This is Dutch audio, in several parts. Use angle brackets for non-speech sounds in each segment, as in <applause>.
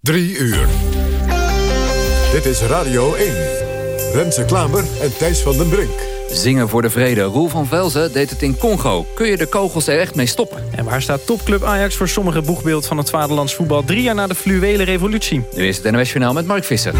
Drie uur. Dit is Radio 1. Renze Klamer en Thijs van den Brink. Zingen voor de vrede. Roel van Velzen deed het in Congo. Kun je de kogels er echt mee stoppen? En waar staat topclub Ajax voor sommige boegbeeld van het vaderlands voetbal... drie jaar na de fluwele revolutie? Nu is het NOS Journaal met Mark Visser.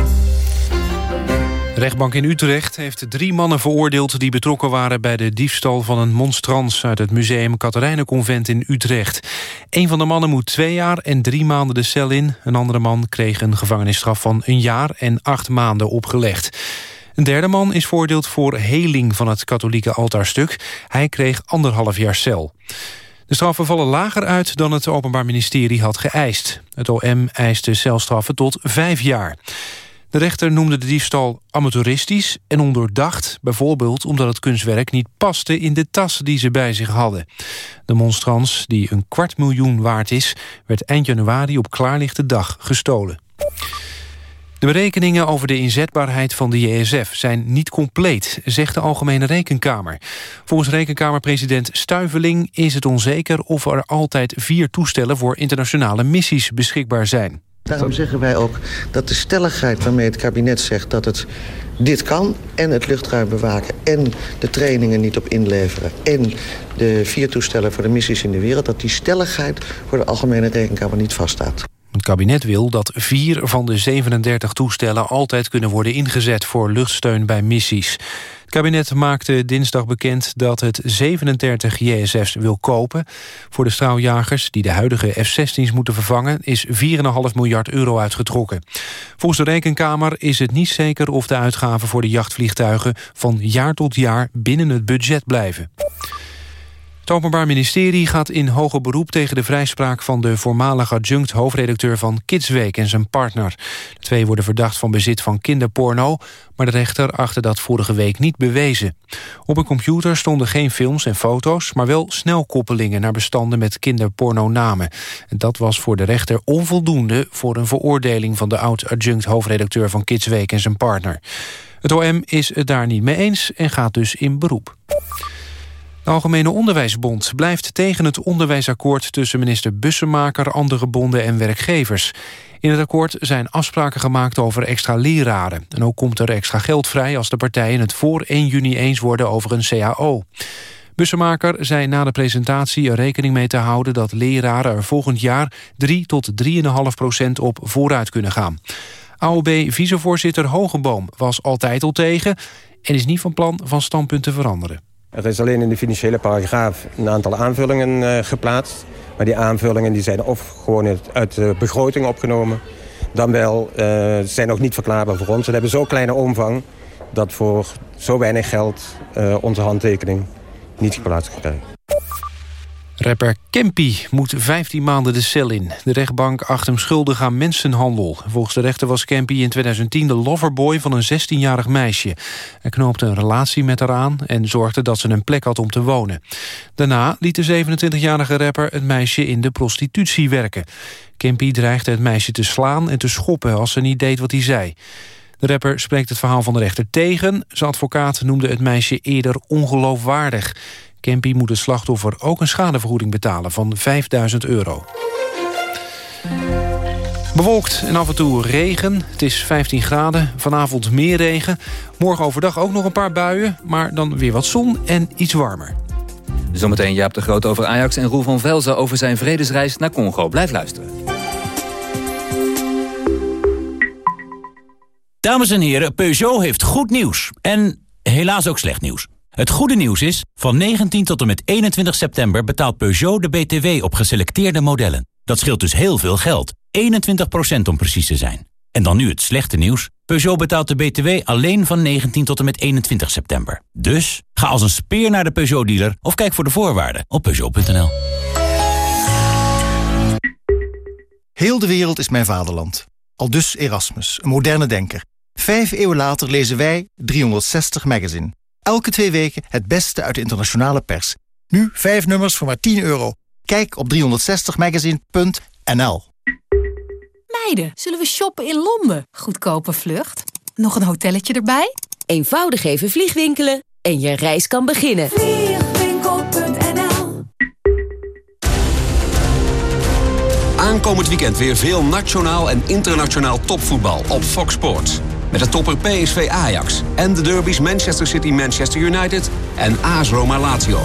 De rechtbank in Utrecht heeft drie mannen veroordeeld... die betrokken waren bij de diefstal van een monstrans... uit het museum Katerijnenconvent in Utrecht. Een van de mannen moet twee jaar en drie maanden de cel in. Een andere man kreeg een gevangenisstraf van een jaar en acht maanden opgelegd. Een derde man is veroordeeld voor heling van het katholieke altaarstuk. Hij kreeg anderhalf jaar cel. De straffen vallen lager uit dan het Openbaar Ministerie had geëist. Het OM eiste celstraffen tot vijf jaar. De rechter noemde de diefstal amateuristisch en ondoordacht... bijvoorbeeld omdat het kunstwerk niet paste in de tas die ze bij zich hadden. De monstrans, die een kwart miljoen waard is... werd eind januari op klaarlichte dag gestolen. De berekeningen over de inzetbaarheid van de JSF zijn niet compleet, zegt de Algemene Rekenkamer. Volgens Rekenkamerpresident Stuiveling is het onzeker of er altijd vier toestellen voor internationale missies beschikbaar zijn. Daarom zeggen wij ook dat de stelligheid waarmee het kabinet zegt dat het dit kan... en het luchtruim bewaken en de trainingen niet op inleveren... en de vier toestellen voor de missies in de wereld... dat die stelligheid voor de Algemene Rekenkamer niet vaststaat. Het kabinet wil dat vier van de 37 toestellen altijd kunnen worden ingezet voor luchtsteun bij missies. Het kabinet maakte dinsdag bekend dat het 37 JSF's wil kopen. Voor de straaljagers die de huidige F-16's moeten vervangen... is 4,5 miljard euro uitgetrokken. Volgens de Rekenkamer is het niet zeker of de uitgaven voor de jachtvliegtuigen... van jaar tot jaar binnen het budget blijven. Het Openbaar Ministerie gaat in hoger beroep tegen de vrijspraak van de voormalige adjunct hoofdredacteur van Kidsweek en zijn partner. De twee worden verdacht van bezit van kinderporno, maar de rechter achtte dat vorige week niet bewezen. Op een computer stonden geen films en foto's, maar wel snelkoppelingen naar bestanden met kinderporno-namen. Dat was voor de rechter onvoldoende voor een veroordeling van de oud-adjunct hoofdredacteur van Kidsweek en zijn partner. Het OM is het daar niet mee eens en gaat dus in beroep. De Algemene Onderwijsbond blijft tegen het onderwijsakkoord... tussen minister Bussemaker, andere bonden en werkgevers. In het akkoord zijn afspraken gemaakt over extra leraren. En ook komt er extra geld vrij als de partijen het voor 1 juni eens worden over een CAO. Bussemaker zei na de presentatie er rekening mee te houden... dat leraren er volgend jaar 3 tot 3,5 procent op vooruit kunnen gaan. AOB-vicevoorzitter Hogeboom was altijd al tegen... en is niet van plan van standpunt te veranderen. Er is alleen in de financiële paragraaf een aantal aanvullingen uh, geplaatst. Maar die aanvullingen die zijn of gewoon uit de begroting opgenomen... dan wel uh, zijn nog niet verklaarbaar voor ons. We hebben zo'n kleine omvang dat voor zo weinig geld uh, onze handtekening niet geplaatst krijgen. Rapper Kempi moet 15 maanden de cel in. De rechtbank acht hem schuldig aan mensenhandel. Volgens de rechter was Kempi in 2010 de loverboy van een 16-jarig meisje. Hij knoopte een relatie met haar aan en zorgde dat ze een plek had om te wonen. Daarna liet de 27-jarige rapper het meisje in de prostitutie werken. Kempi dreigde het meisje te slaan en te schoppen als ze niet deed wat hij zei. De rapper spreekt het verhaal van de rechter tegen. Zijn advocaat noemde het meisje eerder ongeloofwaardig. Kempi moet het slachtoffer ook een schadevergoeding betalen van 5000 euro. Bewolkt en af en toe regen. Het is 15 graden. Vanavond meer regen. Morgen overdag ook nog een paar buien. Maar dan weer wat zon en iets warmer. Zometeen Jaap de Groot over Ajax en Roel van Velzen over zijn vredesreis naar Congo. Blijf luisteren. Dames en heren, Peugeot heeft goed nieuws. En helaas ook slecht nieuws. Het goede nieuws is, van 19 tot en met 21 september betaalt Peugeot de BTW op geselecteerde modellen. Dat scheelt dus heel veel geld, 21% om precies te zijn. En dan nu het slechte nieuws. Peugeot betaalt de BTW alleen van 19 tot en met 21 september. Dus ga als een speer naar de Peugeot-dealer of kijk voor de voorwaarden op Peugeot.nl. Heel de wereld is mijn vaderland. Al dus Erasmus, een moderne denker. Vijf eeuwen later lezen wij 360 Magazine. Elke twee weken het beste uit de internationale pers. Nu vijf nummers voor maar 10 euro. Kijk op 360magazine.nl Meiden, zullen we shoppen in Londen? Goedkope vlucht. Nog een hotelletje erbij? Eenvoudig even vliegwinkelen en je reis kan beginnen. Vliegwinkel.nl Aankomend weekend weer veel nationaal en internationaal topvoetbal op Fox Sports. Met de topper PSV Ajax en de derbies Manchester City Manchester United en AS Roma Lazio.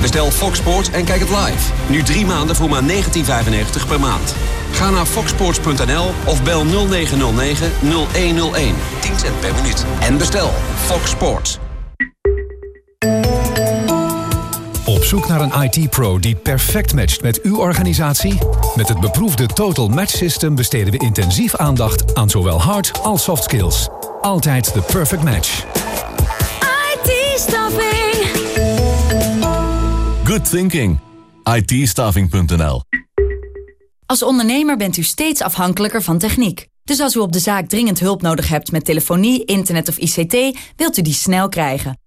Bestel Fox Sports en kijk het live. Nu drie maanden voor maar 19,95 per maand. Ga naar foxsports.nl of bel 0909 0101. 10 cent per minuut. En bestel Fox Sports. Op zoek naar een IT-pro die perfect matcht met uw organisatie? Met het beproefde Total Match System besteden we intensief aandacht aan zowel hard als soft skills. Altijd de perfect match. IT-staffing. Good thinking. it Als ondernemer bent u steeds afhankelijker van techniek. Dus als u op de zaak dringend hulp nodig hebt met telefonie, internet of ICT... wilt u die snel krijgen.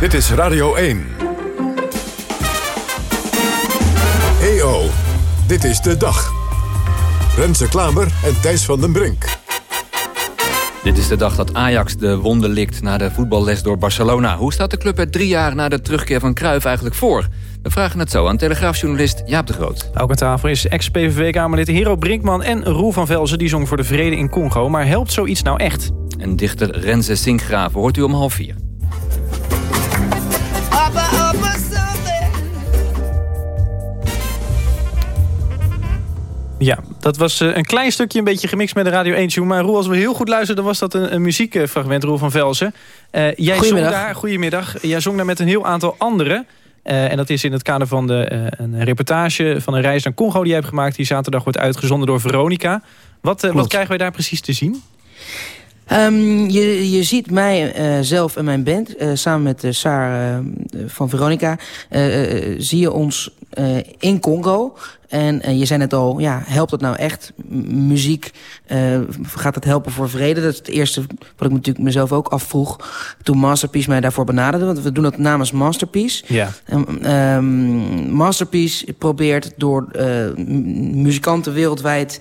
Dit is Radio 1. EO, dit is de dag. Renze Klamer en Thijs van den Brink. Dit is de dag dat Ajax de wonden likt na de voetballes door Barcelona. Hoe staat de club er drie jaar na de terugkeer van Cruijff eigenlijk voor? We vragen het zo aan telegraafjournalist Jaap de Groot. Ook aan tafel is ex-PVV-kamerlid Hero Brinkman en Roel van Velzen... die zong voor de vrede in Congo. Maar helpt zoiets nou echt? En dichter Renze Sinkgraven hoort u om half vier. Ja, dat was eh, een klein stukje een beetje gemixt met de Radio 1 tune. Maar Roel, als we heel goed luisterden, was dat een, een muziekfragment, Roel van Velzen. Uh, jij goedemiddag. Zong daar, goedemiddag. Jij zong daar met een heel aantal anderen. Uh, en dat is in het kader van de, een reportage van een reis naar Congo die je hebt gemaakt. Die zaterdag wordt uitgezonden door Veronica. Wat, wat krijgen wij daar precies te zien? Um, je, je ziet mij uh, zelf en mijn band, uh, samen met uh, Saar van Veronica... zie je ons in Congo. En, en je zei net al, ja, helpt het nou echt? M muziek, gaat het helpen voor vrede? Dat is het eerste wat ik natuurlijk mezelf ook afvroeg... toen Masterpiece mij daarvoor benaderde. Want we doen dat namens Masterpiece. Ja. Um, um, Masterpiece probeert door muzikanten wereldwijd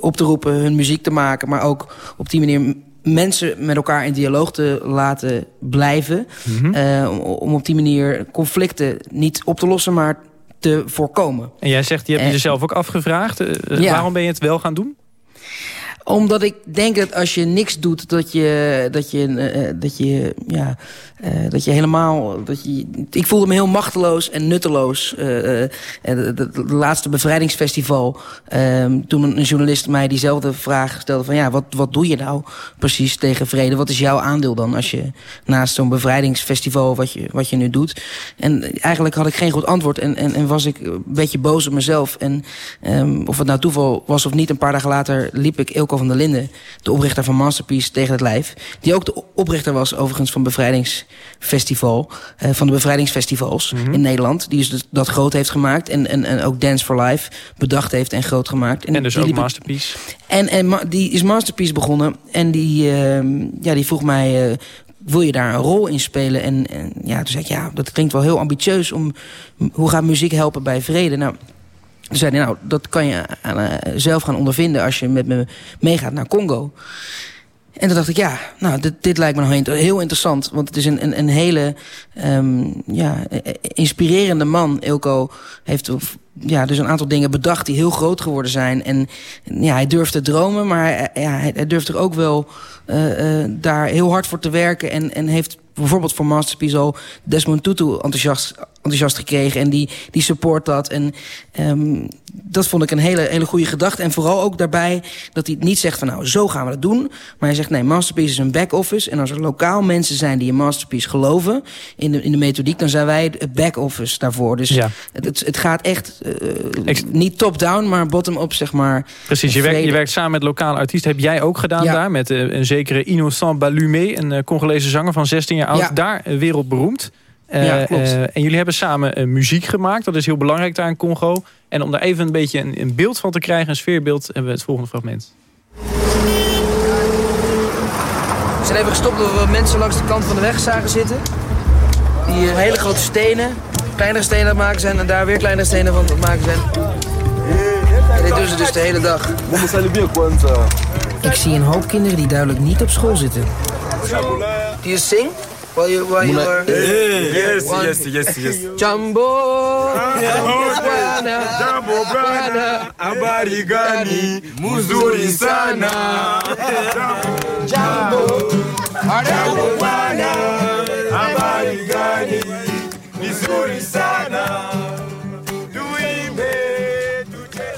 op te roepen... hun muziek te maken, maar ook op die manier mensen met elkaar in dialoog te laten blijven. Mm -hmm. uh, om op die manier conflicten niet op te lossen, maar te voorkomen. En jij zegt, je hebt en, jezelf ook afgevraagd. Uh, ja. Waarom ben je het wel gaan doen? Omdat ik denk dat als je niks doet, dat je, dat je, uh, dat je, ja, uh, dat je helemaal... Dat je, ik voelde me heel machteloos en nutteloos. De, de, laatste bevrijdingsfestival, toen een journalist mij diezelfde vraag stelde van... ja, wat, wat doe je nou precies tegen vrede? Wat is jouw aandeel dan als je naast zo'n bevrijdingsfestival wat je, wat je nu doet? En eigenlijk had ik geen goed antwoord en, en, en was ik een beetje boos op mezelf. En um, of het nou toeval was of niet, een paar dagen later liep ik Ilko van der Linden, de oprichter van Masterpiece, tegen het lijf. Die ook de oprichter was overigens van Bevrijdingsfestival, uh, van de bevrijdingsfestivals mm -hmm. in Nederland. Die dus dat groot heeft gemaakt en, en, en ook Dance for Life bedacht heeft en groot gemaakt. En, en dus ook Masterpiece. En, en ma die is Masterpiece begonnen en die, uh, ja, die vroeg mij... Uh, wil je daar een rol in spelen? En, en ja, toen zei ik, ja, dat klinkt wel heel ambitieus. Om, hoe gaat muziek helpen bij vrede? Nou, toen zei hij, nou, dat kan je uh, zelf gaan ondervinden... als je met me meegaat naar Congo. En toen dacht ik, ja, nou, dit, dit lijkt me nou heel interessant. Want het is een, een, een hele um, ja, inspirerende man. Ilko heeft ja, dus een aantal dingen bedacht die heel groot geworden zijn. En ja, hij durft te dromen, maar ja, hij, hij durft er ook wel uh, uh, daar heel hard voor te werken. En, en heeft bijvoorbeeld voor Masterpiece al Desmond Tutu enthousiast, enthousiast gekregen. En die, die support dat. En um, dat vond ik een hele, hele goede gedachte. En vooral ook daarbij dat hij niet zegt van nou, zo gaan we dat doen. Maar hij zegt nee, Masterpiece is een back-office. En als er lokaal mensen zijn die in Masterpiece geloven... in de, in de methodiek, dan zijn wij het back-office daarvoor. Dus ja. het, het, het gaat echt uh, ik... niet top-down, maar bottom-up, zeg maar. Precies, je werkt, je werkt samen met lokale artiesten. Heb jij ook gedaan ja. daar met uh, een zekere Innocent Balumé... een uh, Congolese zanger van 16 jaar oud. Ja. Daar wereldberoemd. Ja, en jullie hebben samen muziek gemaakt. Dat is heel belangrijk daar in Congo. En om daar even een beetje een, een beeld van te krijgen, een sfeerbeeld, hebben we het volgende fragment. We zijn even gestopt omdat we mensen langs de kant van de weg zagen zitten. Die hele grote stenen, kleinere stenen aan het maken zijn en daar weer kleinere stenen van het maken zijn. En dit doen ze dus de hele dag. Ik zie een hoop kinderen die duidelijk niet op school zitten. Do you sing? While you, while you are... Yes, yes, yes, yes. Jumbo! Jambo bwana, habari gani? Muzuri sana. Jambo, jambo bwana, habari gani? Mizuri sana.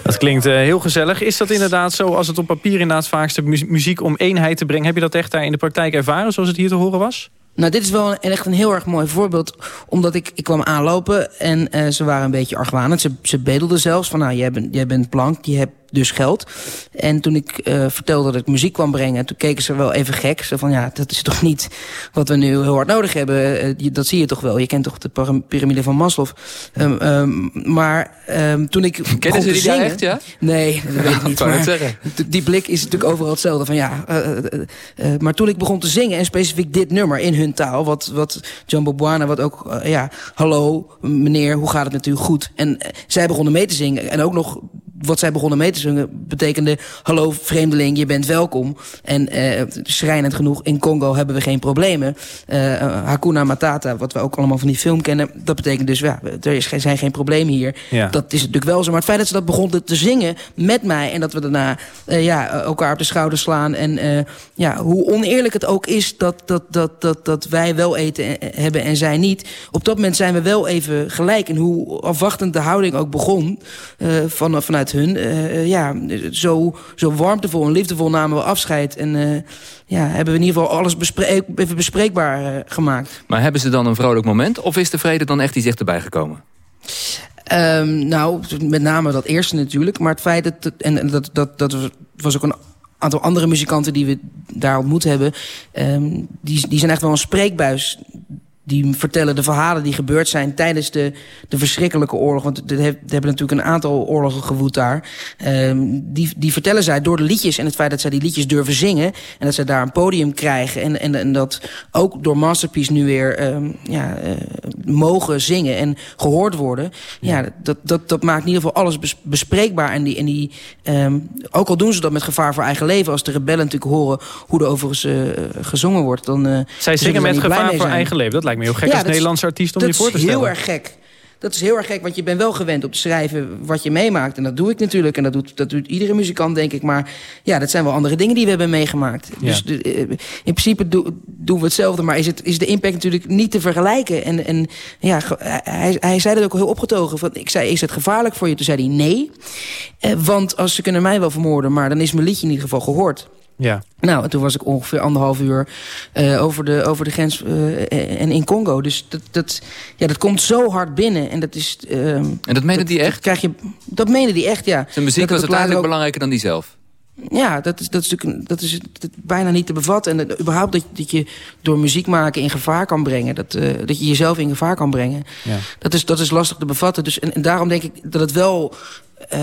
Dat klinkt uh, heel gezellig. Is dat inderdaad zo als het op papier inderdaad vaakst muziek om eenheid te brengen? Heb je dat echt daar in de praktijk ervaren zoals het hier te horen was? Nou, dit is wel een, echt een heel erg mooi voorbeeld. Omdat ik, ik kwam aanlopen en uh, ze waren een beetje argwanend. Ze, ze bedelden zelfs van, nou, jij bent, jij bent blank, je hebt dus geld. En toen ik uh, vertelde dat ik muziek kwam brengen... toen keken ze wel even gek. Ze van, ja, dat is toch niet wat we nu heel hard nodig hebben. Uh, dat zie je toch wel. Je kent toch de piramide van Maslow. Um, um, maar um, toen ik Kennen ze die zingen, echt, ja? Nee, dat weet ik niet. maar die blik is natuurlijk overal hetzelfde. Van, ja, uh, maar toen ik begon te zingen... en specifiek dit nummer in hun taal... wat, wat Jumbo Buana, wat ook... ja, hallo, meneer, hoe gaat het met u? Goed. En zij begonnen mee te zingen. En ook nog wat zij begonnen mee te zingen betekende... hallo vreemdeling, je bent welkom. En uh, schrijnend genoeg, in Congo hebben we geen problemen. Uh, Hakuna Matata, wat we ook allemaal van die film kennen... dat betekent dus, ja, er is, zijn geen problemen hier. Ja. Dat is natuurlijk wel zo. Maar het feit dat ze dat begonnen te zingen met mij... en dat we daarna uh, ja, elkaar op de schouder slaan... en ja, hoe oneerlijk het ook is dat, dat, dat, dat, dat wij wel eten hebben en zij niet... op dat moment zijn we wel even gelijk. En hoe afwachtend de houding ook begon van, vanuit hun... Uh, ja, zo, zo warmtevol en liefdevol namen we afscheid. En uh, ja, hebben we in ieder geval alles bespreek, even bespreekbaar uh, gemaakt. Maar hebben ze dan een vrolijk moment? Of is de vrede dan echt die zich erbij gekomen? Um, nou, met name dat eerste natuurlijk. Maar het feit dat... En dat, dat, dat was ook een aantal andere muzikanten die we daar ontmoet hebben... Um, die, die zijn echt wel een spreekbuis die vertellen de verhalen die gebeurd zijn tijdens de, de verschrikkelijke oorlog. Want er hebben natuurlijk een aantal oorlogen gewoed daar. Um, die, die vertellen zij door de liedjes en het feit dat zij die liedjes durven zingen. En dat zij daar een podium krijgen. En, en, en dat ook door Masterpiece nu weer um, ja, uh, mogen zingen en gehoord worden. Ja, ja dat, dat, dat maakt in ieder geval alles bespreekbaar. En die, en die, um, ook al doen ze dat met gevaar voor eigen leven. Als de rebellen natuurlijk horen hoe er overigens uh, gezongen wordt. Dan, uh, zij zingen met gevaar voor eigen leven. Dat lijkt me heel gek ja, als Nederlandse artiest om je voor te stellen. Dat is heel erg gek. Dat is heel erg gek, want je bent wel gewend om te schrijven wat je meemaakt. En dat doe ik natuurlijk. En dat doet, dat doet iedere muzikant, denk ik. Maar ja, dat zijn wel andere dingen die we hebben meegemaakt. Ja. Dus de, in principe do, doen we hetzelfde. Maar is, het, is de impact natuurlijk niet te vergelijken. En, en ja, hij, hij zei dat ook heel opgetogen. Van, ik zei, is het gevaarlijk voor je? Toen zei hij nee. Eh, want als ze kunnen mij wel vermoorden, maar dan is mijn liedje in ieder geval gehoord. Ja. Nou, en toen was ik ongeveer anderhalf uur uh, over, de, over de grens uh, en in Congo. Dus dat, dat, ja, dat komt zo hard binnen. En dat is... Uh, en dat meende die echt? Dat, krijg je, dat meende die echt, ja. Zijn muziek was uiteindelijk ook, belangrijker dan die zelf? Ja, dat is, dat is natuurlijk dat is bijna niet te bevatten. En dat, überhaupt dat, dat je door muziek maken in gevaar kan brengen. Dat, uh, dat je jezelf in gevaar kan brengen. Ja. Dat, is, dat is lastig te bevatten. Dus, en, en daarom denk ik dat het wel uh,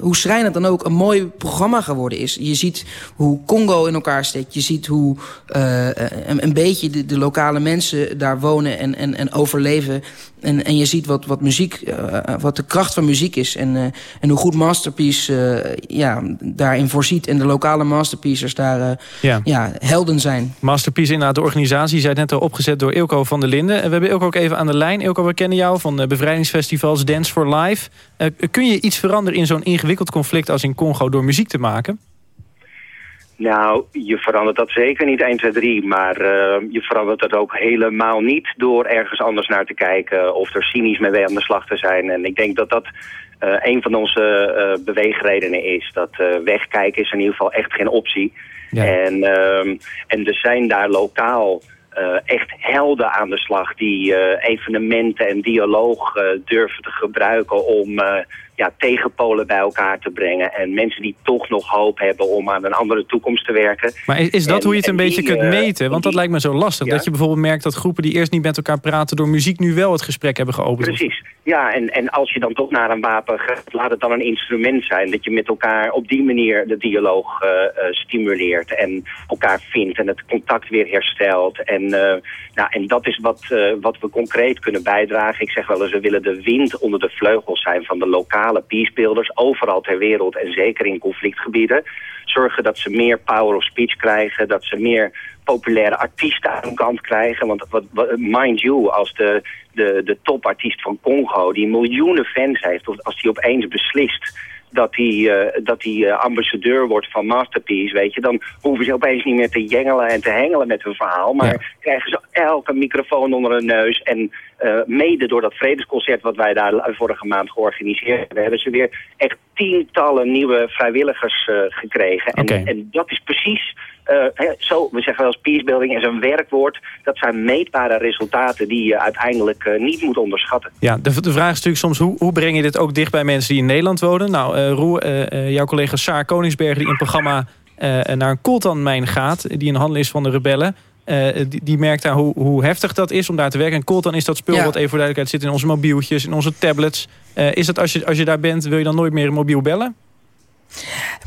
hoe schrijnend dan ook een mooi programma geworden is. Je ziet hoe Congo in elkaar steekt. Je ziet hoe uh, een, een, beetje de, de, lokale mensen daar wonen en, en, en overleven. En, en je ziet wat, wat muziek, uh, wat de kracht van muziek is. En, en hoe goed Masterpiece ja, daarin voorziet. En de lokale Masterpiecers daar ja. Ja, helden zijn. Masterpiece inderdaad, de organisatie, zei net al opgezet door Ilko van der Linden. En we hebben Ilko ook even aan de lijn. Ilko, we kennen jou van bevrijdingsfestivals Dance for Life. Kun je iets veranderen in zo'n ingewikkeld conflict als in Congo door muziek te maken? Nou, je verandert dat zeker niet 1, 2, 3. Maar uh, je verandert het ook helemaal niet door ergens anders naar te kijken... of er cynisch mee aan de slag te zijn. En ik denk dat dat uh, een van onze uh, beweegredenen is. Dat wegkijken is in ieder geval echt geen optie. Ja. En, ehm, en er zijn daar lokaal... Uh, echt helden aan de slag die uh, evenementen en dialoog uh, durven te gebruiken om ja, tegenpolen bij elkaar te brengen. En mensen die toch nog hoop hebben om aan een andere toekomst te werken. Maar is, is dat hoe je het een beetje kunt meten? Want dat lijkt me zo lastig. Dat je bijvoorbeeld merkt dat groepen die eerst niet met elkaar praten... door muziek nu wel het gesprek hebben geopend. Precies. Ja, en, en als je dan toch naar een wapen gaat, laat het dan een instrument zijn. Dat je met elkaar op die manier de dialoog uh, stimuleert en elkaar vindt en het contact weer herstelt. En, uh, nou, en dat is wat, wat we concreet kunnen bijdragen. Ik zeg wel eens, we willen de wind onder de vleugels zijn van de lokale peacebuilders, overal ter wereld en zeker in conflictgebieden. Zorgen dat ze meer power of speech krijgen, dat ze meer populaire artiesten aan de kant krijgen. Want wat, mind you, als de, de, de topartiest van Congo, die miljoenen fans heeft, of als die opeens beslist dat hij, uh, dat hij uh, ambassadeur wordt van Masterpiece, weet je, dan hoeven ze opeens niet meer te jengelen en te hengelen met hun verhaal, maar krijgen ze elke microfoon onder hun neus en uh, mede door dat vredesconcert wat wij daar vorige maand georganiseerd hebben, hebben ze weer echt tientallen nieuwe vrijwilligers gekregen. En, en dat is precies uh, zo, we zeggen wel eens peacebuilding is een werkwoord. Dat zijn meetbare resultaten die je uiteindelijk niet moet onderschatten. Ja, de, de vraag is natuurlijk soms, hoe, hoe breng je dit ook dicht bij mensen die in Nederland wonen? Nou, Roe, jouw collega Saar Koningsberg die in het programma naar een coltanmijn gaat... die in handen is van de rebellen... die, die, merkt daar hoe, hoe, heftig dat is om daar te werken. En coltan is dat spul wat even voor duidelijkheid zit in onze mobieltjes, in onze tablets. is dat als je, als je daar bent, wil je dan nooit meer een mobiel bellen?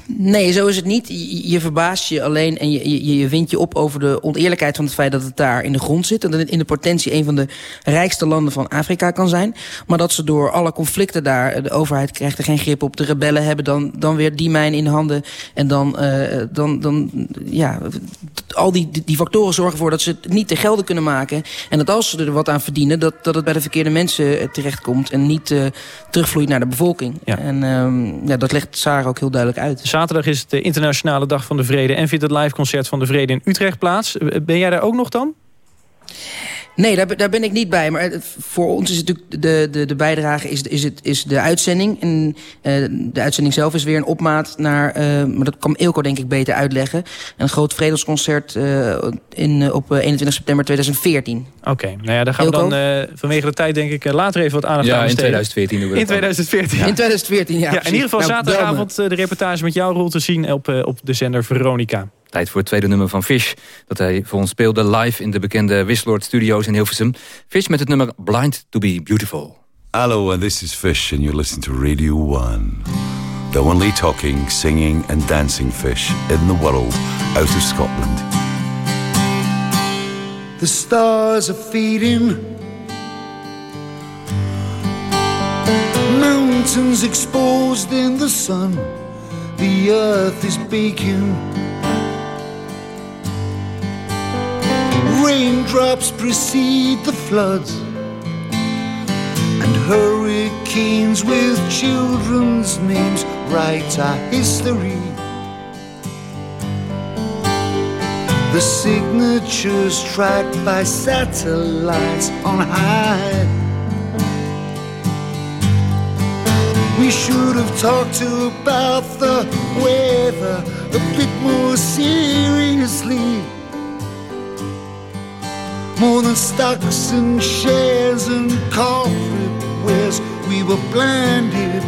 Nee, zo is het niet. Je, je verbaast je alleen en je, je, je wint je op over de oneerlijkheid van het feit dat het daar in de grond zit. En dat het in de potentie een van de rijkste landen van Afrika kan zijn. Maar dat ze door alle conflicten daar, de overheid krijgt er geen grip op. De rebellen hebben dan, dan weer die mijn in handen. En dan, uh, dan, dan ja, al die, die factoren zorgen ervoor dat ze het niet te gelden kunnen maken. En dat als ze er wat aan verdienen, dat, dat het bij de verkeerde mensen eh, terechtkomt. En niet uh, terugvloeit naar de bevolking. Ja. En um, ja, dat legt Sarah ook heel duidelijk uit. Zaterdag is de internationale dag van de vrede... en vindt het live concert van de vrede in Utrecht plaats. Ben jij daar ook nog dan? Nee, daar, daar ben ik niet bij. Maar voor ons is het natuurlijk de, de, de bijdrage is, is, het, is de uitzending. En uh, de uitzending zelf is weer een opmaat naar... Uh, maar dat kan Ilko denk ik beter uitleggen. Een groot vredesconcert uh, in, op 21 september 2014. Oké, okay, nou ja, daar gaan Ilko? we dan vanwege de tijd denk ik later even wat aandacht ja, aan besteden. in 2014 doen we In 2014, ja. In 2014, ja. ja in ieder geval nou, zaterdagavond de reportage met jouw rol te zien op, op de zender Veronica. Tijd voor het tweede nummer van Fish. Dat hij voor ons speelde live in de bekende Wisseloord Studios in Hilversum. Fish met het nummer Blind to be Beautiful. Hello, and this is Fish and you're listening to Radio 1. The only talking, singing and dancing fish in the world out of Scotland. The stars are feeding Mountains exposed in the sun The earth is baking Raindrops precede the floods, and hurricanes with children's names write our history. The signatures tracked by satellites on high. We should have talked about the weather a bit more seriously more than stocks and shares and corporate wares. We were blinded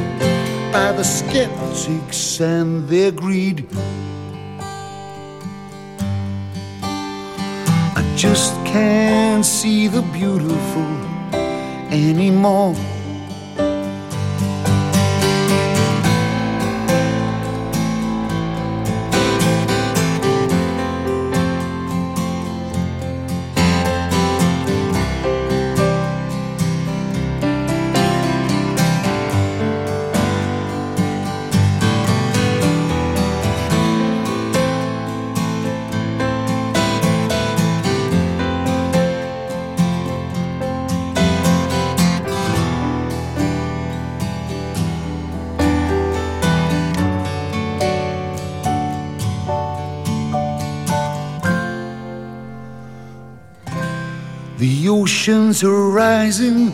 by the skeptics and their greed. I just can't see the beautiful anymore. Oceans are rising,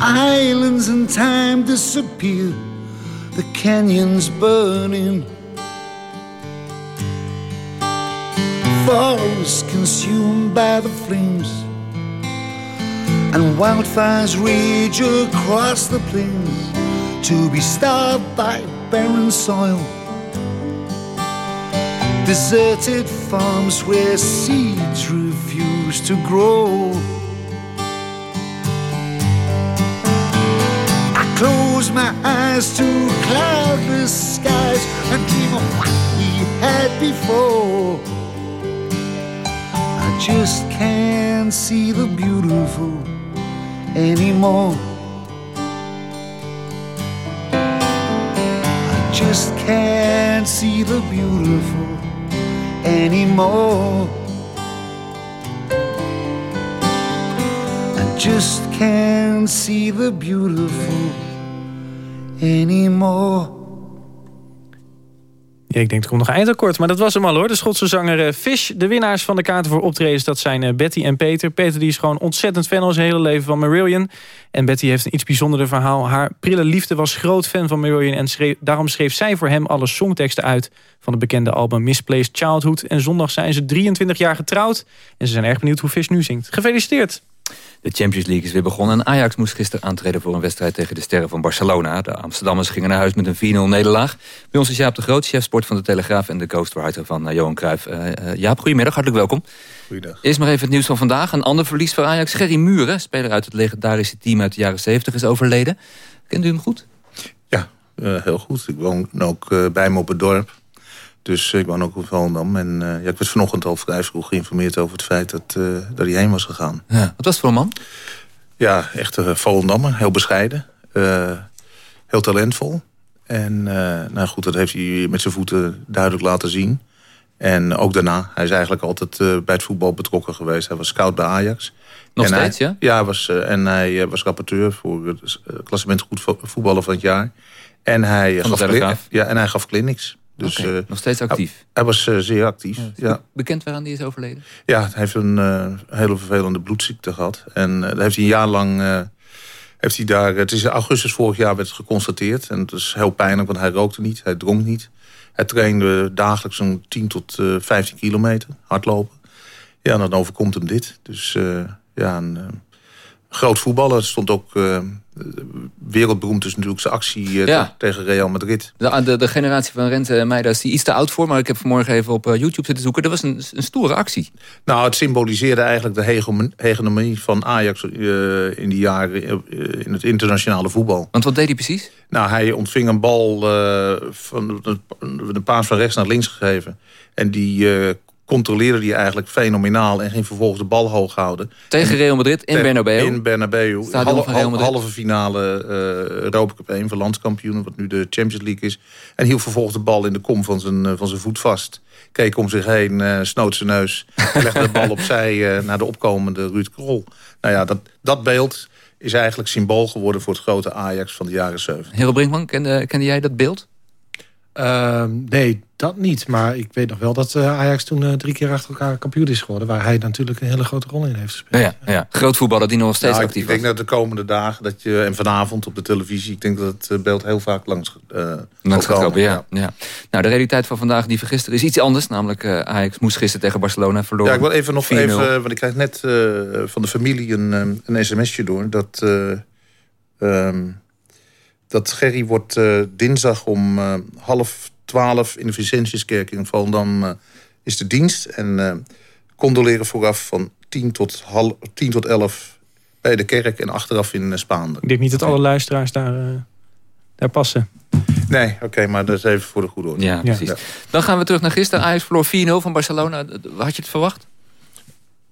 islands in time disappear, the canyons burning, forests consumed by the flames, and wildfires rage across the plains to be starved by barren soil. Deserted farms where seeds refuse to grow. I close my eyes to cloudless skies and dream of what we had before. I just can't see the beautiful anymore. I just can't see the beautiful anymore. I just can't see the beautiful anymore. Ja, ik denk er komt nog een eindakkoord, maar dat was hem al hoor. De Schotse zanger eh, Fish. De winnaars van de kaarten voor optredens, dat zijn eh, Betty en Peter. Peter die is gewoon ontzettend fan al zijn hele leven van Marillion. En Betty heeft een iets bijzonderder verhaal. Haar prille liefde was groot fan van Marillion... en daarom schreef zij voor hem alle songteksten uit... van het bekende album Misplaced Childhood. En zondag zijn ze 23 jaar getrouwd. En ze zijn erg benieuwd hoe Fish nu zingt. Gefeliciteerd! De Champions League is weer begonnen en Ajax moest gisteren aantreden voor een wedstrijd tegen de sterren van Barcelona. De Amsterdammers gingen naar huis met een 4-0 nederlaag. Bij ons is Jaap de Groot, chef sport van de Telegraaf en de ghostwriter van uh, Johan Cruijff. Uh, uh, Jaap, goedemiddag, hartelijk welkom. Goeiedag. Eerst maar even het nieuws van vandaag. Een ander verlies voor Ajax. Gerry Muren, speler uit het legendarische team uit de jaren 70, is overleden. Kent u hem goed? Ja, heel goed. Ik woon ook bij me op het dorp. Dus ik woon ook op Volendam. En uh, ja, ik werd vanochtend al vrij vroeg geïnformeerd over het feit dat, uh, dat hij heen was gegaan. Ja. Wat was het voor een man? Ja, echt een Volendammer. Heel bescheiden. Uh, heel talentvol. En nou goed, dat heeft hij met zijn voeten duidelijk laten zien. En ook daarna. Hij is eigenlijk altijd bij het voetbal betrokken geweest. Hij was scout bij Ajax. Nog en steeds, hij, ja? Ja, was, en hij was rapporteur voor het klassement goed voetballer van het jaar. En hij, gaf, ja, en hij gaf clinics. Dus, okay, uh, nog steeds actief? Hij, hij was uh, zeer actief, ja. ja. Bekend waaraan die is overleden? Ja, hij heeft een uh, hele vervelende bloedziekte gehad. En daar heeft hij een jaar lang... heeft hij daar, het is in augustus vorig jaar werd geconstateerd. En het is heel pijnlijk, want hij rookte niet, hij dronk niet. Hij trainde dagelijks zo'n 10 tot 15 kilometer, hardlopen. Ja, en dan overkomt hem dit. Dus ja, een groot voetballer. stond ook wereldberoemd is natuurlijk zijn actie uh, ja. tegen Real Madrid. De, de, de generatie van Rente en is die iets te oud voor. Maar ik heb vanmorgen even op YouTube zitten zoeken. Dat was een, een stoere actie. Nou, het symboliseerde eigenlijk de hegemonie van Ajax uh, in die jaren in het internationale voetbal. Want wat deed hij precies? Nou, hij ontving een bal van de paas van rechts naar links gegeven. En die controleerde hij eigenlijk fenomenaal en ging vervolgens de bal hoog houden. Tegen Real Madrid in Bernabeu? In Bernabeu. Van Madrid. Halve finale uh, Europa Cup 1 van landskampioenen, wat nu de Champions League is. En hield vervolgens de bal in de kom van zijn, uh, van zijn voet vast. Keek om zich heen, uh, snoot zijn neus. <laughs> legde de bal opzij naar de opkomende Ruud Krol. Nou ja, dat, dat beeld is eigenlijk symbool geworden voor het grote Ajax van de jaren 70. Hero Brinkman, kende, kende jij dat beeld? Uh, nee, dat niet. Maar ik weet nog wel dat uh, Ajax toen uh, drie keer achter elkaar kampioen is geworden. Waar hij natuurlijk een hele grote rol in heeft gespeeld. Ja, ja, ja. Groot voetballer die nog steeds actief ik, ik denk dat de komende dagen dat je, en vanavond op de televisie... ik denk dat het beeld heel vaak langs, langs gaat komen. Ja, ja. Nou, de realiteit van vandaag die vergisteren is iets anders. Namelijk Ajax moest gisteren tegen Barcelona verloren. Ja, ik wil even nog even... Want ik krijg net van de familie een, een sms'je door. Dat... Um, dat Gerry wordt uh, dinsdag om uh, half twaalf in de Vicentiuskerk in Volendam uh, is de dienst. En uh, condoleren vooraf van tien tot, half, tien tot elf bij de kerk en achteraf in Spaanderen. Ik denk niet dat alle luisteraars daar, daar passen. Nee, oké, okay, maar dat is even voor de goede orde. Ja, precies. Ja. Dan gaan we terug naar gisteren. Ajax verloor 4-0 van Barcelona. Had je het verwacht?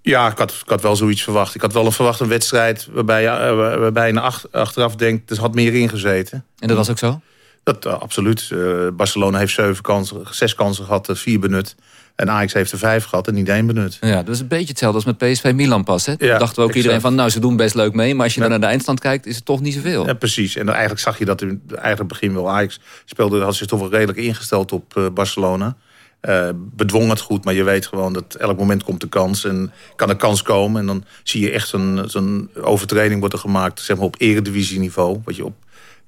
Ja, ik had, ik had wel zoiets verwacht. Ik had wel een verwacht een wedstrijd waarbij, uh, waarbij je ach, achteraf denkt... er had meer ingezeten. En dat was ook zo? Dat, uh, absoluut. Uh, Barcelona heeft zeven kansen, zes kansen gehad, vier benut. En Ajax heeft er vijf gehad en niet één benut. Ja, dat is een beetje hetzelfde als met PSV Milan pas. Hè? Ja, dachten we ook iedereen van, nou ze doen best leuk mee. Maar als je ja. dan naar de eindstand kijkt, is het toch niet zoveel. Ja, precies. En eigenlijk zag je dat in het begin wel. Ajax speelde, had zich toch wel redelijk ingesteld op uh, Barcelona. Uh, bedwong het goed, maar je weet gewoon dat elk moment komt de kans. En kan er kans komen. En dan zie je echt zo'n zo'n overtreding wordt er gemaakt. Zeg maar op eredivisieniveau. Wat je op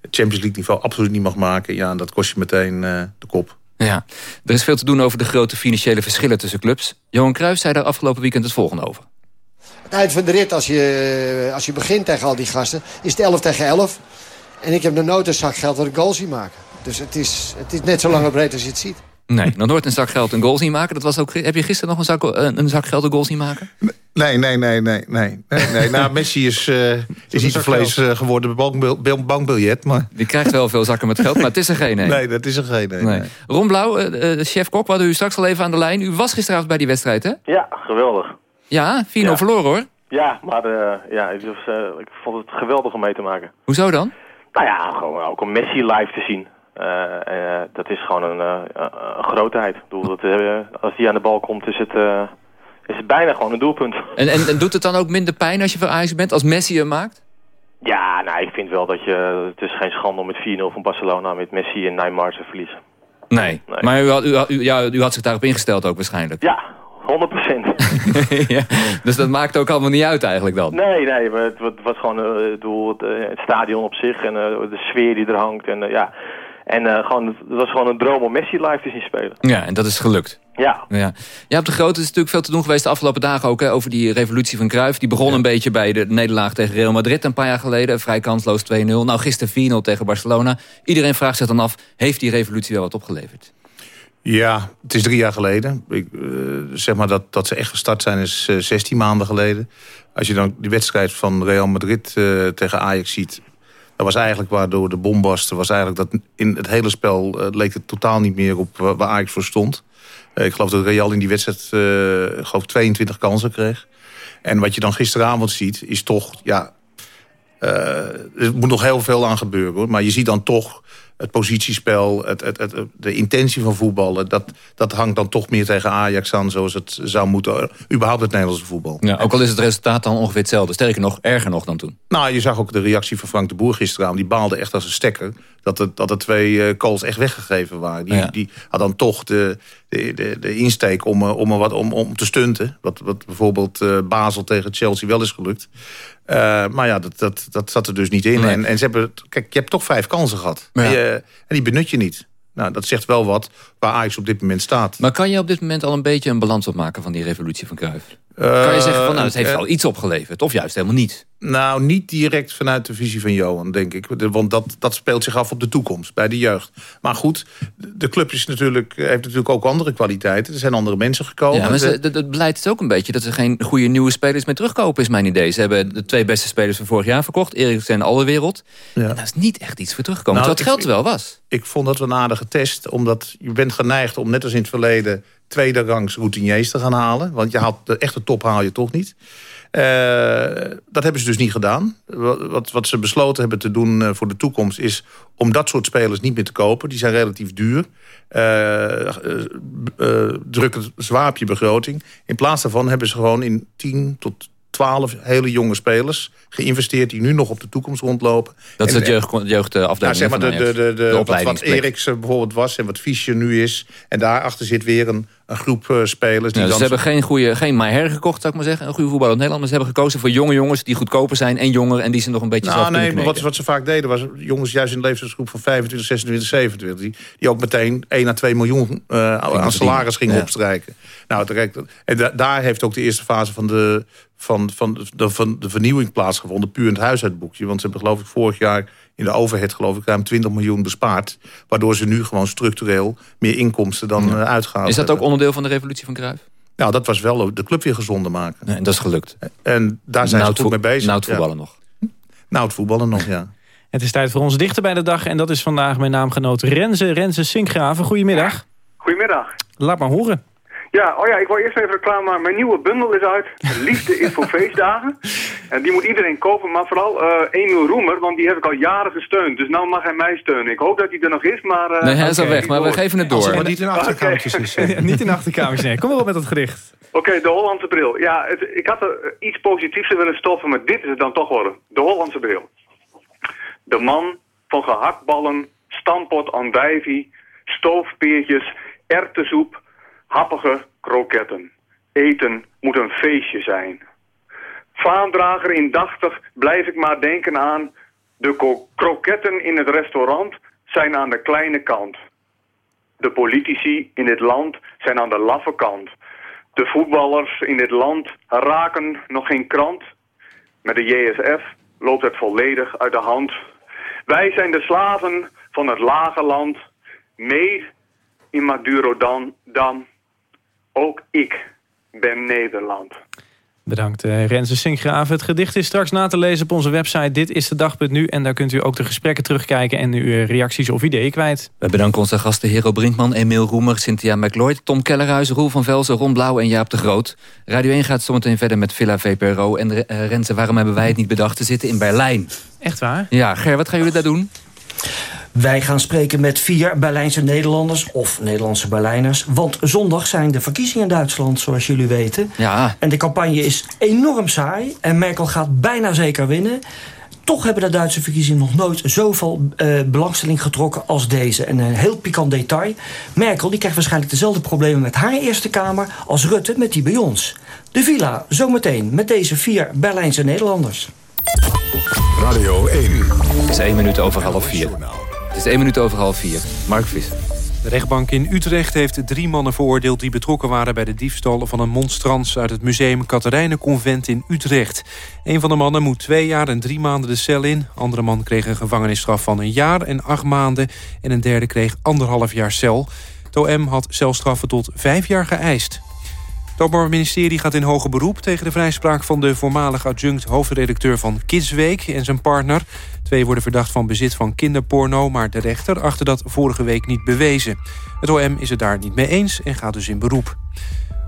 Champions League niveau absoluut niet mag maken. Ja, en dat kost je meteen uh, de kop. Ja, er is veel te doen over de grote financiële verschillen tussen clubs. Johan Cruijff zei daar afgelopen weekend het volgende over. Het eind van de rit, als je, als je begint tegen al die gasten, is het 11 tegen 11. En ik heb nog nooit een zak geld dat ik goal zie maken. Dus het is, het is net zo lang en breed als je het ziet. Nee, nog nooit een zak geld een goal zien maken. Dat was ook, heb je gisteren nog een zak, een, een zak geld een goal zien maken? Nee, nee, nee, nee. nee, nee, Nou, <laughs> Messi is, uh, is niet een vlees uh, geworden bankbiljet. Maar... Die krijgt wel veel zakken met geld, maar het is er geen. Nee, nee dat is er geen. Nee, nee. Ron Blauw, uh, chef Kok, we hadden u straks al even aan de lijn. U was gisteravond bij die wedstrijd, hè? Ja, geweldig. Ja, 4-0 ja. verloren, hoor. Ja, maar ja, het was, ik vond het geweldig om mee te maken. Hoezo dan? Nou ja, gewoon ook om Messi live te zien. Uh, dat is gewoon een, uh, een grootheid. Ik bedoel, dat, als die aan de bal komt, is het, is het bijna gewoon een doelpunt. En, en, en, doet het dan ook minder pijn als je voor Ajax bent, als Messi hem maakt? Ja, nou, ik vind wel dat je... Het is geen schande om met 4-0 van Barcelona met Messi en Neymar te verliezen. Nee, nee. maar u had, u, u, ja, u had zich daarop ingesteld ook waarschijnlijk. Ja, 100 <laughs> ja, dus dat maakt ook allemaal niet uit eigenlijk dan? Nee, nee, maar het, was gewoon het, het, het, stadion op zich en de sfeer die er hangt. En ja, en uh, gewoon, het was gewoon een droom om Messi live te zien spelen. Ja, en dat is gelukt. Ja. ja. Ja, op de grote is natuurlijk veel te doen geweest de afgelopen dagen ook... Hè, over die revolutie van Cruijff. Die begon een beetje bij de nederlaag tegen Real Madrid een paar jaar geleden. Vrij kansloos 2-0. Nou, gisteren 4-0 tegen Barcelona. Iedereen vraagt zich dan af, heeft die revolutie wel wat opgeleverd? Ja, het is drie jaar geleden. Ik, uh, zeg maar dat, dat ze echt gestart zijn is uh, 16 maanden geleden. Als je dan die wedstrijd van Real Madrid uh, tegen Ajax ziet... Dat was eigenlijk waardoor de bombast was eigenlijk dat in het hele spel uh, leek het totaal niet meer op waar Ajax voor stond. Uh, ik geloof dat Real in die wedstrijd geloof 22 kansen kreeg. En wat je dan gisteravond ziet is toch, ja, er moet nog heel veel aan gebeuren. Hoor. Maar je ziet dan toch het positiespel, het, het, het, de intentie van voetballen... Dat, dat hangt dan toch meer tegen Ajax aan zoals het zou moeten. Überhaupt het Nederlandse voetbal. Ja, ook al is het resultaat dan ongeveer hetzelfde. Sterker nog, erger nog dan toen. Nou, je zag ook de reactie van Frank de Boer gisteravond. Die baalde echt als een stekker dat, het, dat er twee uh, calls echt weggegeven waren. Die, die had dan toch de, de, de, de insteek om, uh, om, wat, om, om te stunten. Wat, wat bijvoorbeeld uh, Basel tegen Chelsea wel is gelukt. maar ja, dat, dat, dat zat er dus niet in. Nee. En, en ze hebben, kijk, je hebt toch vijf kansen gehad. Ja. En, je, en die benut je niet. Nou, dat zegt wel wat waar Ajax op dit moment staat. Maar kan je op dit moment al een beetje een balans opmaken van die revolutie van Cruijff? Kan je zeggen van nou, het heeft wel iets opgeleverd. Of juist helemaal niet. Nou, niet direct vanuit de visie van Johan, denk ik. Want dat, dat speelt zich af op de toekomst, bij de jeugd. Maar goed, de club is natuurlijk, heeft natuurlijk ook andere kwaliteiten. Er zijn andere mensen gekomen. Ja, maar het beleid is ook een beetje dat er geen goede nieuwe spelers meer terugkopen, is mijn idee. Ze hebben de twee beste spelers van vorig jaar verkocht. Eriksen en Allewereld. Ja. En daar is niet echt iets voor teruggekomen. Nou, terwijl het geld er wel was. Ik vond dat een aardige test, omdat je bent geneigd om net als in het verleden tweede rangs routiniers te gaan halen. Want je haalt de echte top haal je toch niet. Uh, dat hebben ze dus niet gedaan. Wat, wat ze besloten hebben te doen uh, voor de toekomst... is om dat soort spelers niet meer te kopen. Die zijn relatief duur. Uh, drukken zwaar op je begroting. In plaats daarvan hebben ze gewoon in 10 tot 12 hele jonge spelers geïnvesteerd... die nu nog op de toekomst rondlopen. Dat is het jeugd, jeugdafdeling zeg maar de, de, de, de, wat, wat Eriksen bijvoorbeeld was en wat Fischer nu is. En daarachter zit weer een, een groep uh, spelers. Die ja, dan ze hebben geen, goede, geen Maiher gekocht, zou ik maar zeggen. Een goede voetballer in Nederland. Maar ze hebben gekozen voor jonge jongens die goedkoper zijn en jonger. En die ze nog een beetje nou, zelf nee, maar wat, wat ze vaak deden was jongens juist in de leeftijdsgroep van 25, 26, 27. Die, die ook meteen 1 à 2 miljoen uh, aan salaris gingen ja. opstrijken. Nou, direct, en da, daar heeft ook de eerste fase van de, van, van, de, van de vernieuwing plaatsgevonden. Puur in het huishoudboekje. Want ze hebben geloof ik vorig jaar in de overheid geloof ik ruim 20 miljoen bespaard. Waardoor ze nu gewoon structureel meer inkomsten dan ja. uitgaven. Is dat ook onderdeel van de revolutie van Cruijff? Nou, dat was wel de club weer gezonder maken. Nee, en dat is gelukt. En daar zijn nou, ze goed mee bezig. Nou, het voetballen ja. nog. Nou, het voetballen nog, ja. Het is tijd voor ons dichter bij de dag. En dat is vandaag mijn naamgenoot Renze, Renze Sinkgraven. Goedemiddag. Goedemiddag. Laat maar horen. Ja, oh ja, ik wil eerst even reclame maken. Mijn nieuwe bundel is uit. Liefde is voor <laughs> feestdagen. En die moet iedereen kopen, maar vooral uh, Emiel Roemer, want die heb ik al jaren gesteund. Dus nou mag hij mij steunen. Ik hoop dat hij er nog is, maar... Uh, nee, hij is al weg, maar we geven het door. Als het niet in achterkamertjes okay. is. <laughs> niet in achterkamertjes, nee. Kom maar op met het gedicht. Oké, okay, de Hollandse bril. Ja, het, ik had er iets positiefs willen stoffen, maar dit is het dan toch worden. De Hollandse bril. De man van gehaktballen, stampot andijvie, stoofpeertjes, erwtensoep happige kroketten. Eten moet een feestje zijn. Vaandrager indachtig blijf ik maar denken aan... de kroketten in het restaurant zijn aan de kleine kant. De politici in dit land zijn aan de laffe kant. De voetballers in dit land raken nog geen krant. Met de JSF loopt het volledig uit de hand. Wij zijn de slaven van het lage land. Mee in Maduro dan, dan. Ook ik ben Nederland. Bedankt uh, Renze Sinkgraven. Het gedicht is straks na te lezen op onze website Dit is de dag.nu. En daar kunt u ook de gesprekken terugkijken en uw uh, reacties of ideeën kwijt. We bedanken onze gasten Hero Brinkman, Emiel Roemer, Cynthia McLeod... Tom Kellerhuis, Roel van Velzen, Ron Blauw en Jaap de Groot. Radio 1 gaat zometeen verder met Villa VPRO. En uh, Renze, waarom hebben wij het niet bedacht? te zitten in Berlijn. Echt waar? Ja, Ger, wat gaan jullie daar doen? Wij gaan spreken met vier Berlijnse Nederlanders, of Nederlandse Berlijners. Want zondag zijn de verkiezingen in Duitsland, zoals jullie weten. Ja. En de campagne is enorm saai. En Merkel gaat bijna zeker winnen. Toch hebben de Duitse verkiezingen nog nooit zoveel uh, belangstelling getrokken als deze. En een heel pikant detail. Merkel die krijgt waarschijnlijk dezelfde problemen met haar Eerste Kamer... als Rutte met die bij ons. De villa, zometeen, met deze vier Berlijnse Nederlanders. Radio 1. Het is één minuut over half vier. Het is één minuut over half vier. Mark Visser. De rechtbank in Utrecht heeft drie mannen veroordeeld... die betrokken waren bij de diefstal van een monstrans... uit het museum Katerijnenconvent in Utrecht. Een van de mannen moet twee jaar en drie maanden de cel in. andere man kreeg een gevangenisstraf van een jaar en acht maanden... en een derde kreeg anderhalf jaar cel. Het OM had celstraffen tot vijf jaar geëist. Het Openbaar Ministerie gaat in hoger beroep tegen de vrijspraak van de voormalig adjunct hoofdredacteur van Kidsweek en zijn partner. Twee worden verdacht van bezit van kinderporno, maar de rechter achter dat vorige week niet bewezen. Het OM is het daar niet mee eens en gaat dus in beroep.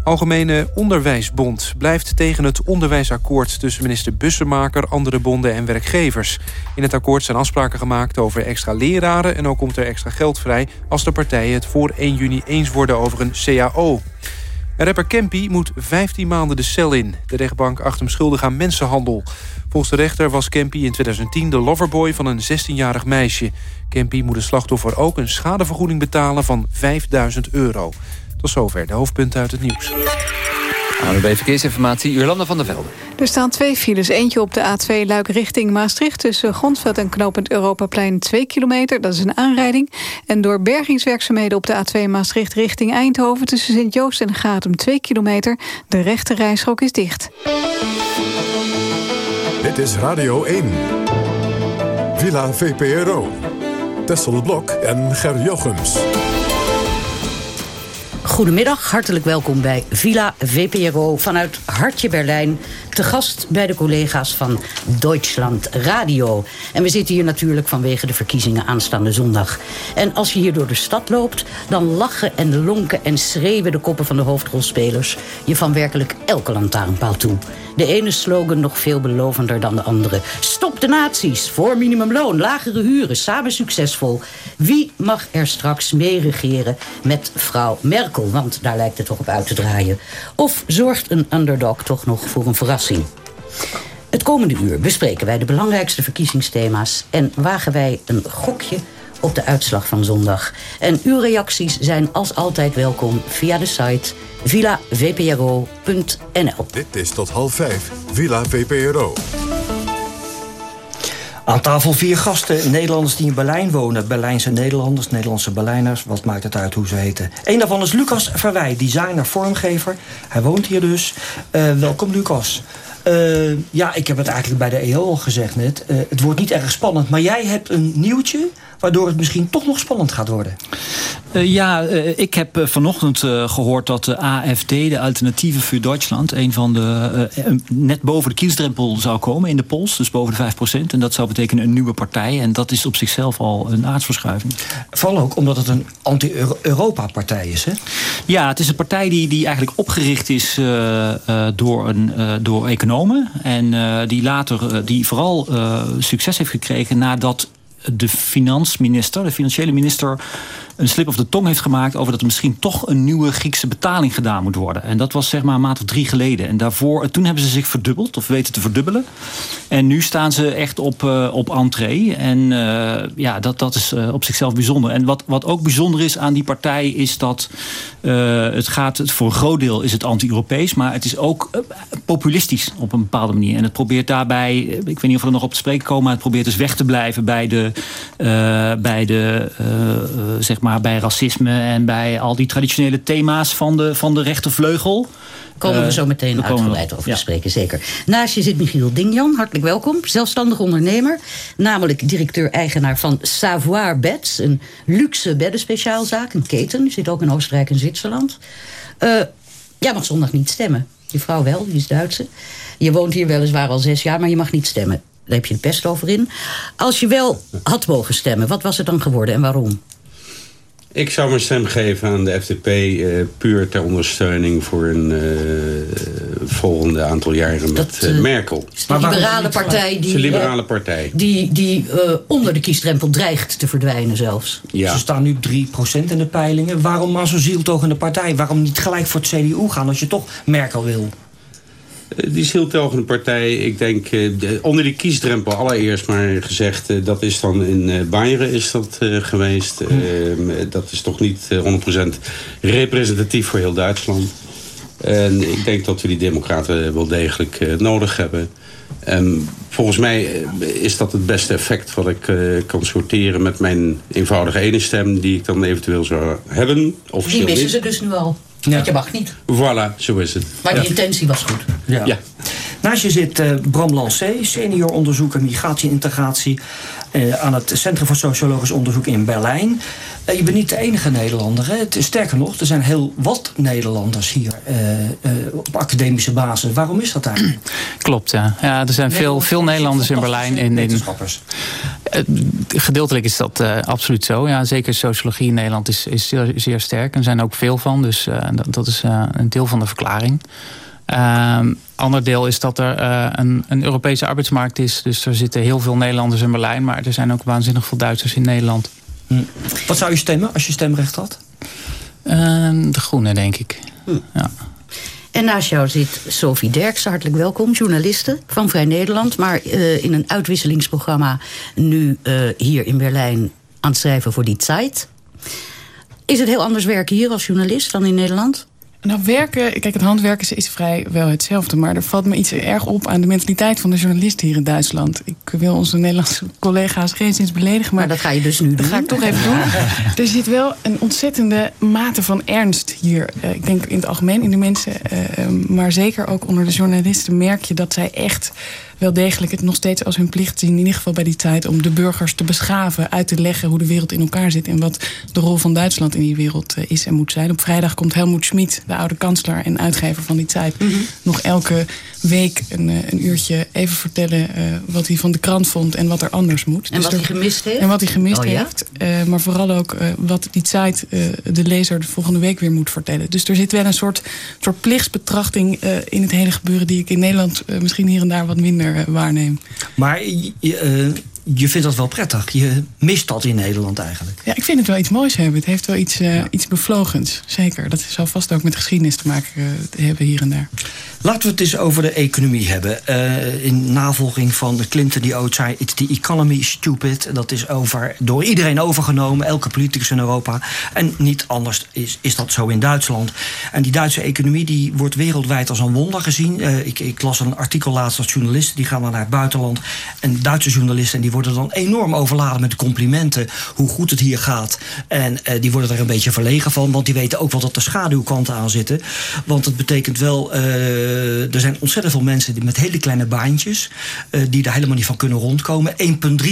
Algemene Onderwijsbond blijft tegen het onderwijsakkoord... tussen minister Bussemaker, andere bonden en werkgevers. In het akkoord zijn afspraken gemaakt over extra leraren... en ook komt er extra geld vrij als de partijen het voor 1 juni eens worden over een CAO. Rapper Campy moet 15 maanden de cel in. De rechtbank acht hem schuldig aan mensenhandel. Volgens de rechter was Campy in 2010 de loverboy van een 16-jarig meisje. Campy moet de slachtoffer ook een schadevergoeding betalen van 5000 euro. Tot zover de hoofdpunten uit het nieuws. ANWB Verkeersinformatie, Jolanda van der Velde. Er staan twee files. Eentje op de A2 Luik richting Maastricht... tussen Grondveld en knooppunt Europaplein 2 kilometer. Dat is een aanrijding. En door bergingswerkzaamheden op de A2 Maastricht richting Eindhoven... tussen Sint-Joost en Gatum 2 kilometer. De rechte rijstrook is dicht. Dit is Radio 1. Villa VPRO. Tessel Blok en Ger Jochems. Goedemiddag, hartelijk welkom bij Villa VPRO vanuit Hartje Berlijn. Te gast bij de collega's van Deutschland Radio. En we zitten hier natuurlijk vanwege de verkiezingen aanstaande zondag. En als je hier door de stad loopt, dan lachen en lonken en schreeuwen de koppen van de hoofdrolspelers je van werkelijk elke lantaarnpaal toe. De ene slogan nog veel belovender dan de andere. Stop de nazi's, voor minimumloon, lagere huren, samen succesvol. Wie mag er straks meeregeren met vrouw Merkel? Want daar lijkt het toch op uit te draaien. Of zorgt een underdog toch nog voor een verrassing? Het komende uur bespreken wij de belangrijkste verkiezingsthema's... en wagen wij een gokje op de uitslag van zondag. En uw reacties zijn als altijd welkom via de site villavpro.nl. Dit is tot half vijf, Villa VPRO. Aan tafel vier gasten, Nederlanders die in Berlijn wonen. Berlijnse Nederlanders, Nederlandse Berlijners. Wat maakt het uit hoe ze heten? Een daarvan is Lucas Verwij, designer, vormgever. Hij woont hier dus. Uh, welkom Lucas. Uh, ja, ik heb het eigenlijk bij de EO al gezegd net. Uh, het wordt niet erg spannend, maar jij hebt een nieuwtje waardoor het misschien toch nog spannend gaat worden. Uh, ja, uh, ik heb uh, vanochtend gehoord dat de AFD, de Alternatieve voor Duitsland... een van de, net boven de kiesdrempel zou komen in de polls. Dus boven de 5% En dat zou betekenen een nieuwe partij. En dat is op zichzelf al een aardsverschuiving. Vooral ook omdat het een anti-Europa-partij is, hè? Ja, het is een partij die, die eigenlijk opgericht is door, een, door economen. En die later, die vooral succes heeft gekregen nadat de finansminister, de financiële minister een slip of de tong heeft gemaakt... over dat er misschien toch een nieuwe Griekse betaling gedaan moet worden. En dat was zeg maar een maand of drie geleden. En daarvoor, toen hebben ze zich verdubbeld, of weten te verdubbelen. En nu staan ze echt op, uh, op entree. En uh, ja, dat, dat is op zichzelf bijzonder. En wat, wat ook bijzonder is aan die partij... is dat het gaat, voor een groot deel is het anti-Europees... maar het is ook populistisch op een bepaalde manier. En het probeert daarbij, ik weet niet of we er nog op te spreken komen... maar het probeert dus weg te blijven bij de, bij de zeg maar maar, bij racisme en bij al die traditionele thema's van de, van de rechtervleugel. Komen we Uh, zo meteen we uitgebreid over ja. te spreken, zeker. Naast je zit Michiel Dingjan, hartelijk welkom. Zelfstandig ondernemer, namelijk directeur-eigenaar van Savoir Beds. Een luxe beddenspeciaalzaak, een keten. Zit ook in Oostenrijk en Zwitserland. Eh, jij mag zondag niet stemmen. Je vrouw wel, die is Duitse. Je woont hier weliswaar al zes jaar, maar je mag niet stemmen. Daar heb je de pest over in. Als je wel had mogen stemmen, wat was het dan geworden en waarom? Ik zou mijn stem geven aan de FDP eh, puur ter ondersteuning voor een eh, volgende aantal jaren met eh, Merkel. de liberale partij die, een liberale partij. die, die eh, onder de kiesdrempel dreigt te verdwijnen zelfs. Ja. Ze staan nu 3% in de peilingen. Waarom maar zo'n zieltogende partij? Waarom niet gelijk voor het CDU gaan als je toch Merkel wil? Eh, Die zieltogende partij, ik denk, eh, de- onder die kiesdrempel allereerst maar gezegd... eh, dat is dan in eh Beieren is dat eh, geweest. Eh, dat is toch niet eh, 100% representatief voor heel Duitsland. En ik denk dat we die democraten wel degelijk eh, nodig hebben. En volgens mij is dat het beste effect wat ik eh, kan sorteren... met mijn eenvoudige ene stem die ik dan eventueel zou hebben. Die missen niet. ze dus nu al. Want je mag niet. Voilà, zo is het. Maar de intentie was goed. Ja. Ja. Naast je zit eh, Bram Lancé, senior onderzoeker migratie en integratie... eh, aan het Centrum voor Sociologisch Onderzoek in Berlijn. Eh, je bent niet de enige Nederlander. Hè? Sterker nog, er zijn heel wat Nederlanders hier eh, eh, op academische basis. Waarom is dat eigenlijk? <clears throat> Klopt, ja. ja er zijn veel, veel Nederlanders in Berlijn. In, in, Wetenschappers. Gedeeltelijk is dat absoluut zo. Ja, zeker sociologie in Nederland is, is zeer, zeer sterk. En er zijn ook veel van. Dus dat, dat is een deel van de verklaring. Ehm ander deel is dat er een, een Europese arbeidsmarkt is. Dus er zitten heel veel Nederlanders in Berlijn. Maar er zijn ook waanzinnig veel Duitsers in Nederland. Wat zou je stemmen als je stemrecht had? Ehm, de groene, denk ik. Ja. En naast jou zit Sophie Derksen, hartelijk welkom. Journaliste van Vrij Nederland. Maar eh, in een uitwisselingsprogramma nu eh, hier in Berlijn aan het schrijven voor die Zeit. Is het heel anders werken hier als journalist dan in Nederland? Nou, werken, kijk, het handwerken is vrij wel hetzelfde. Maar er valt me iets erg op aan de mentaliteit van de journalist hier in Duitsland. Ik wil onze Nederlandse collega's geen zins beledigen. Maar dat ga je dus nu doen. Dat ga ik toch even doen. <laughs> Er zit wel een ontzettende mate van ernst hier. Eh, ik denk in het algemeen in de mensen. eh, eh, maar zeker ook onder de journalisten merk je dat zij echt wel degelijk het nog steeds als hun plicht zien. In ieder geval bij die tijd om de burgers te beschaven. Uit te leggen hoe de wereld in elkaar zit. En wat de rol van Duitsland in die wereld eh, is en moet zijn. Op vrijdag komt Helmoet Schmid, de oude kanselaar en uitgever van die tijd. Nog elke week een, eh, een uurtje even vertellen eh, wat hij van de krant vond. En wat er anders moet. En wat er- hij gemist heeft? En wat hij gemist Oh, ja? heeft. Maar vooral ook wat die tijd de lezer de volgende week weer moet vertellen. Dus er zit wel een soort, soort plichtsbetrachting in het hele gebeuren... die ik in Nederland misschien hier en daar wat minder eh, waarneem. Maar je, vindt dat wel prettig. Je mist dat in Nederland eigenlijk. Ja, ik vind het wel iets moois hebben. Het heeft wel iets, eh, iets bevlogens, zeker. Dat zal vast ook met geschiedenis te maken eh, hebben hier en daar. Laten we het eens over de economie hebben. Eh, in navolging van de Clinton die ooit zei... It's the economy stupid. Dat is over, door iedereen overgenomen. Elke politicus in Europa. En niet anders is, is dat zo in Duitsland. En die Duitse economie die wordt wereldwijd als een wonder gezien. Ik, ik las een artikel laatst als journalisten. Die gaan dan naar het buitenland. En Duitse journalisten en die worden dan enorm overladen met complimenten. Hoe goed het hier gaat. En eh, die worden er een beetje verlegen van. Want die weten ook wel dat er schaduwkanten aan zitten. Want het betekent wel... eh, er zijn ontzettend veel mensen die met hele kleine baantjes... eh, die daar helemaal niet van kunnen rondkomen. 1,3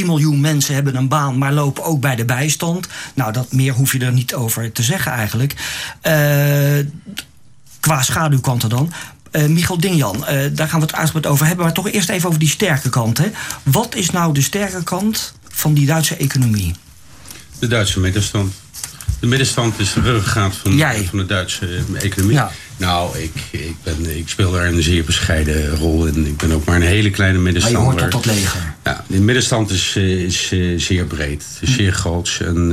miljoen mensen hebben een baan... maar lopen ook bij de bijstand. Nou, dat meer hoef je er niet over te zeggen eigenlijk. Qua schaduwkanten dan. Michel Dingjan, eh, daar gaan we het uitgebreid over hebben. Maar toch eerst even over die sterke kant. Hè. Wat is nou de sterke kant van die Duitse economie? De Duitse middenstand. De middenstand is de ruggengraat van, van de Duitse eh, economie. Nou, ik, ik, ben, ik speel daar een zeer bescheiden rol in. Ik ben ook maar een hele kleine Maar je middenstander. hoort tot dat leger. Ja, de middenstand is, is zeer breed. Is zeer groot. En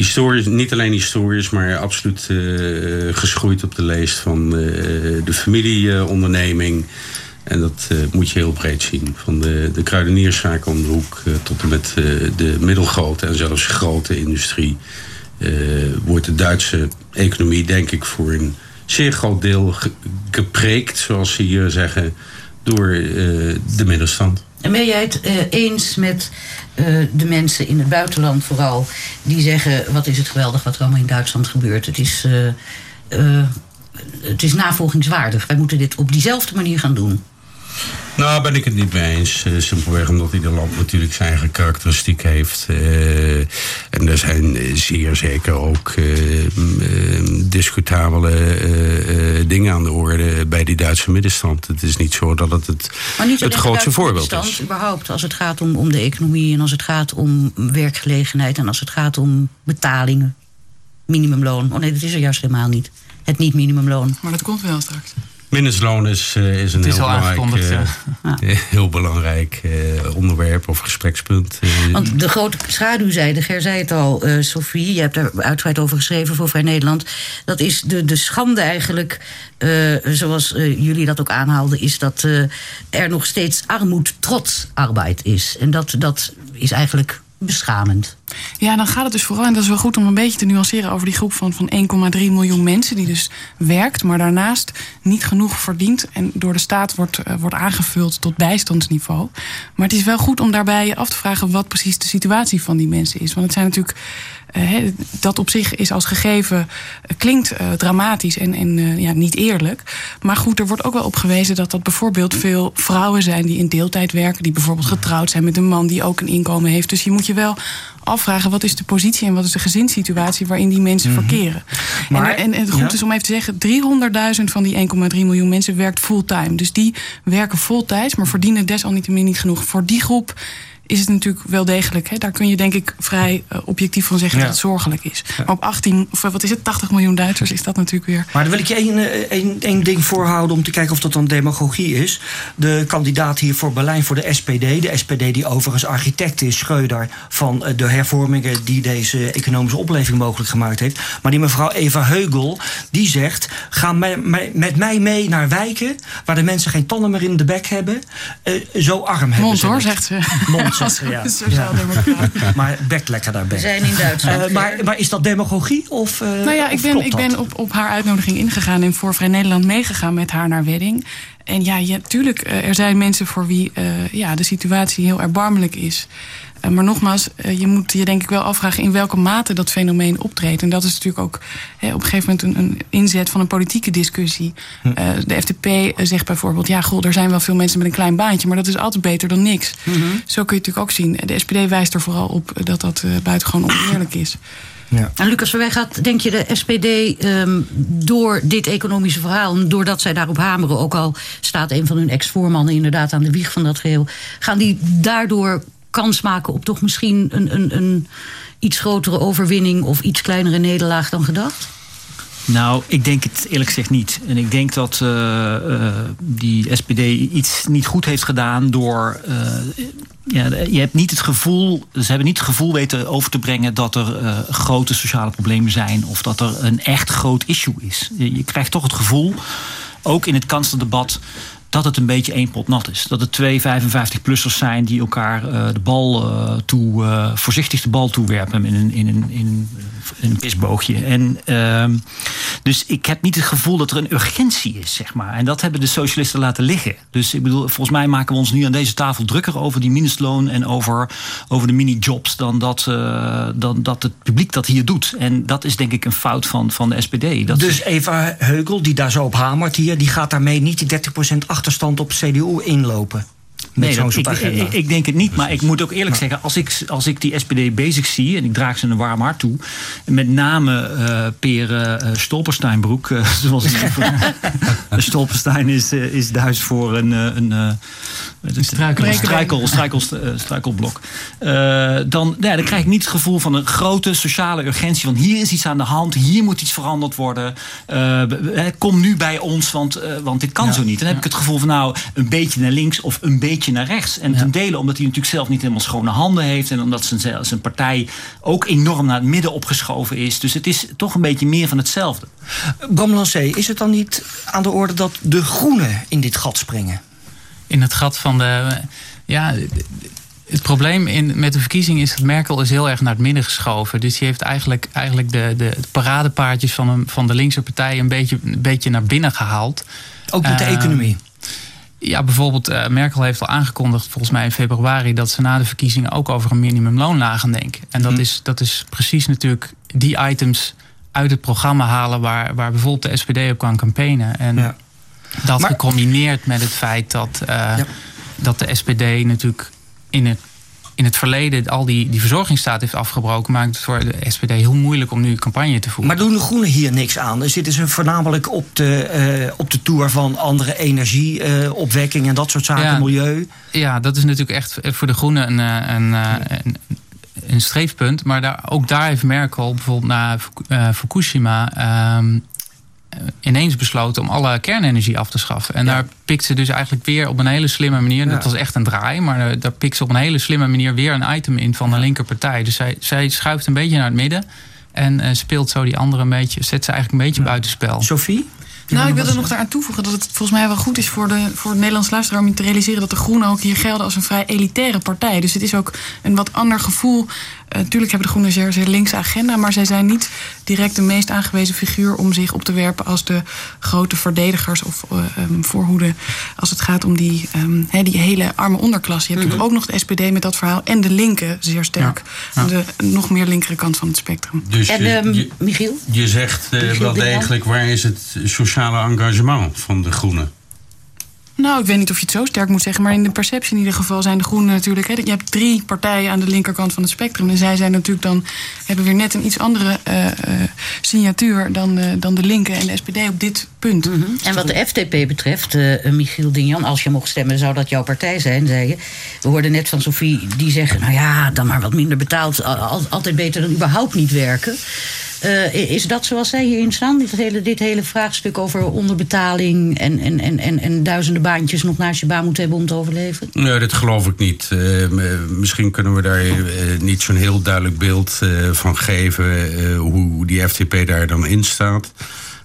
historisch, niet alleen historisch, maar absoluut eh, geschroeid op de leest van eh, de familieonderneming. En dat eh, moet je heel breed zien. Van de, de kruidenierszaak om de hoek tot en met de middelgrote en zelfs grote industrie. wordt de Duitse economie, denk ik, voor een zeer groot deel ge- gepreekt, zoals ze hier zeggen, door de middenstand. En ben jij het eens met de mensen in het buitenland vooral... die zeggen, wat is het geweldig wat er allemaal in Duitsland gebeurt. Het is, het is navolgingswaardig. Wij moeten dit op diezelfde manier gaan doen. Nou, ben ik het niet mee eens. Uh, simpelweg omdat ieder land natuurlijk zijn eigen karakteristiek heeft. Uh, en er zijn zeer zeker ook uh, discutabele dingen aan de orde bij die Duitse middenstand. Het is niet zo dat het het, het grootste voorbeeld is. überhaupt als het gaat om, om de economie en als het gaat om werkgelegenheid en als het gaat om betalingen. Minimumloon. Oh nee, dat is er juist helemaal niet. Het niet minimumloon. Maar dat komt wel straks. Mindestloon is, uh, is een <laughs> heel, belangrijk, uh, ja. heel belangrijk uh, onderwerp of gesprekspunt. Want de grote schaduwzijde, Ger zei het al, Sophie, je hebt daar uitgebreid over geschreven voor Vrij Nederland. Dat is de, de schande eigenlijk, zoals jullie dat ook aanhaalden, is dat er nog steeds armoed trots arbeid is. En dat, dat is eigenlijk beschamend. Ja, dan gaat het dus vooral, en dat is wel goed om een beetje te nuanceren over die groep van, van 1,3 miljoen mensen die dus werkt, maar daarnaast niet genoeg verdient en door de staat wordt, uh, wordt aangevuld tot bijstandsniveau. Maar het is wel goed om daarbij af te vragen wat precies de situatie van die mensen is. Want het zijn natuurlijk dat op zich is als gegeven uh, klinkt uh, dramatisch en, en ja, niet eerlijk. Maar goed, er wordt ook wel op gewezen dat dat bijvoorbeeld veel vrouwen zijn die in deeltijd werken, die bijvoorbeeld getrouwd zijn met een man die ook een inkomen heeft. Dus je moet je wel afvragen wat is de positie en wat is de gezinssituatie waarin die mensen mm -hmm. verkeren. Maar, en, en, en, het goed ja. is om even te zeggen, 300.000 van die 1,3 miljoen mensen werkt fulltime. Dus die werken voltijds, maar verdienen desalniettemin niet genoeg. Voor die groep is het natuurlijk wel degelijk. Hè? Daar kun je denk ik vrij uh, objectief van zeggen ja. dat het zorgelijk is. Ja. Maar op 18, of wat is het, 80 miljoen Duitsers is dat natuurlijk weer. Maar dan wil ik je één, één, één ding voorhouden om te kijken of dat dan demagogie is. De kandidaat hier voor Berlijn voor de SPD. De SPD die overigens architect is, Schreuder, van de hervormingen die deze economische opleving mogelijk gemaakt heeft. Maar die mevrouw Eva Heugel, die zegt: ga met mij mee naar wijken waar de mensen geen tanden meer in de bek hebben. Uh, zo arm hebben Mond, ze. hoor, zegt ze. Mond, zegt ze, ja. ja. <laughs> Maar bek lekker daar We zijn in Duitsland. Uh, maar, maar is dat demagogie? Of, uh, nou ja, ik of ben, ik ben op, op haar uitnodiging ingegaan en voor Vrij Nederland meegegaan met haar naar Wedding. En ja, ja tuurlijk, er zijn mensen voor wie uh, ja, de situatie heel erbarmelijk is. Uh, maar nogmaals, uh, je moet je denk ik wel afvragen in welke mate dat fenomeen optreedt. En dat is natuurlijk ook hè, op een gegeven moment een, een, inzet van een politieke discussie. Hm. de FDP zegt bijvoorbeeld, ja, goh, er zijn wel veel mensen met een klein baantje, maar dat is altijd beter dan niks. Hm. Zo kun je het natuurlijk ook zien. De SPD wijst er vooral op dat dat buitengewoon oneerlijk is. Ja. En Lucas Verwij gaat, denk je, de SPD um, door dit economische verhaal... doordat zij daarop hameren, ook al staat een van hun ex-voormannen... inderdaad aan de wieg van dat geheel... gaan die daardoor kans maken op toch misschien een, een, een iets grotere overwinning... of iets kleinere nederlaag dan gedacht? Nou, ik denk het eerlijk gezegd niet. En ik denk dat uh, uh, die SPD iets niet goed heeft gedaan door... Uh, ja, je hebt niet het gevoel, ze hebben niet het gevoel weten over te brengen dat er grote sociale problemen zijn of dat er een echt groot issue is. Je, je krijgt toch het gevoel, ook in het kansendebat, dat het een beetje één pot nat is. Dat het twee 55-plussers zijn die elkaar uh, de bal uh, toe, uh, voorzichtig de bal toewerpen in een, in een, in een, in een pisboogje. En, uh, dus ik heb niet het gevoel dat er een urgentie is, zeg maar. En dat hebben de socialisten laten liggen. Dus ik bedoel, volgens mij maken we ons nu aan deze tafel drukker over die minimumloon en over, over de mini-jobs dan dat, dan dat het publiek dat hier doet. En dat is denk ik een fout van, van de SPD. Dat dus Eva Heugel, die daar zo op hamert hier, die gaat daarmee niet die 30% achterstand op CDU inlopen. Nee, ik, ik, ik, denk het niet. Maar ik moet ook eerlijk zeggen, als ik, als ik die SPD bezig zie... en ik draag ze een warm hart toe... met name uh, Peer uh, Stolpersteinbroek... Uh, <laughs> zoals <laughs> Stolperstein is, is Duits voor een... een, een struikel, struikel, struikel, struikelblok. dan, ja, dan krijg ik niet het gevoel van een grote sociale urgentie... van hier is iets aan de hand, hier moet iets veranderd worden. kom nu bij ons, want, want dit kan ja. zo niet. Dan heb ik het gevoel van nou, een beetje naar links... of een beetje naar rechts. En ja. ten dele omdat hij natuurlijk zelf niet helemaal schone handen heeft. En omdat zijn, zijn partij ook enorm naar het midden opgeschoven is. Dus het is toch een beetje meer van hetzelfde. Bram Lancé, is het dan niet aan de orde dat de groenen in dit gat springen? In het gat van de... Ja, het probleem in, met de verkiezing is dat Merkel is heel erg naar het midden geschoven. Dus die heeft eigenlijk, eigenlijk de, de, de paradepaardjes van, een, van de linkse partij een beetje, een beetje naar binnen gehaald. Ook met de uh, economie? Ja, bijvoorbeeld uh, Merkel heeft al aangekondigd, volgens mij in februari, dat ze na de verkiezingen ook over een minimumloon gaan denken. En dat, mhm. is, dat is precies natuurlijk die items uit het programma halen waar, waar bijvoorbeeld de SPD op kan campaignen. En ja. dat gecombineerd met het feit dat, uh, dat de SPD natuurlijk in het in het verleden al die, die verzorgingsstaat heeft afgebroken, maakt het voor de SPD heel moeilijk om nu campagne te voeren. Maar doen de Groenen hier niks aan? Dus zitten ze voornamelijk op de, uh, op de tour van andere energieopwekking uh, en dat soort zaken, milieu? Ja, dat is natuurlijk echt voor de Groenen een, eh, een, een, een streefpunt. Maar daar, ook daar heeft Merkel bijvoorbeeld na Fukushima ehm, eh, ineens besloten om alle kernenergie af te schaffen. En daar pikt ze dus eigenlijk weer op een hele slimme manier. Dat was echt een draai, maar eh, daar pikt ze op een hele slimme manier weer een item in van de linkerpartij. Dus zij, zij schuift een beetje naar het midden. En uh, speelt zo die andere een beetje, zet ze eigenlijk een beetje buitenspel. Sophie? Nou, ik wilde nog daaraan toevoegen dat het volgens mij wel goed is voor de, voor de Nederlandse luisteraar om te realiseren dat de Groenen ook hier gelden als een vrij elitaire partij. Dus het is ook een wat ander gevoel Natuurlijk eh, hebben de Groenen zeer, zeer linkse agenda, maar zij zijn niet direct de meest aangewezen figuur om zich op te werpen als de grote verdedigers of uh, um, voorhoeden als het gaat om die, um, die hele arme onderklasse. Je hebt mm -hmm. natuurlijk ook nog de SPD met dat verhaal en de linken zeer sterk. Ja. Ja. De nog meer linkere kant van het spectrum. Dus en um, je, Michiel? Je zegt uh, Michiel wel degelijk, waar is het sociale engagement van de Groenen? Nou, ik weet niet of je het zo sterk moet zeggen, maar in de perceptie in ieder geval zijn de Groenen natuurlijk. Hè, je hebt drie partijen aan de linkerkant van het spectrum. En zij zijn natuurlijk dan, hebben weer net een iets andere uh, uh, signatuur dan, uh, dan de linken en de SPD op dit punt. Mm -hmm. En wat de FDP betreft, Michiel Dinjan, als je mocht stemmen, zou dat jouw partij zijn, zei je. We hoorden net van Sophie die zeggen, nou ja, dan maar wat minder betaald, altijd beter dan überhaupt niet werken. Uh, is dat zoals zij hierin staan? Dit hele, dit hele vraagstuk over onderbetaling en, en, en, en, en duizenden baantjes nog naast je baan moeten hebben om te overleven? Nee, dat geloof ik niet. Uh, misschien kunnen we daar uh, niet zo'n heel duidelijk beeld van geven hoe die FDP daar dan in staat.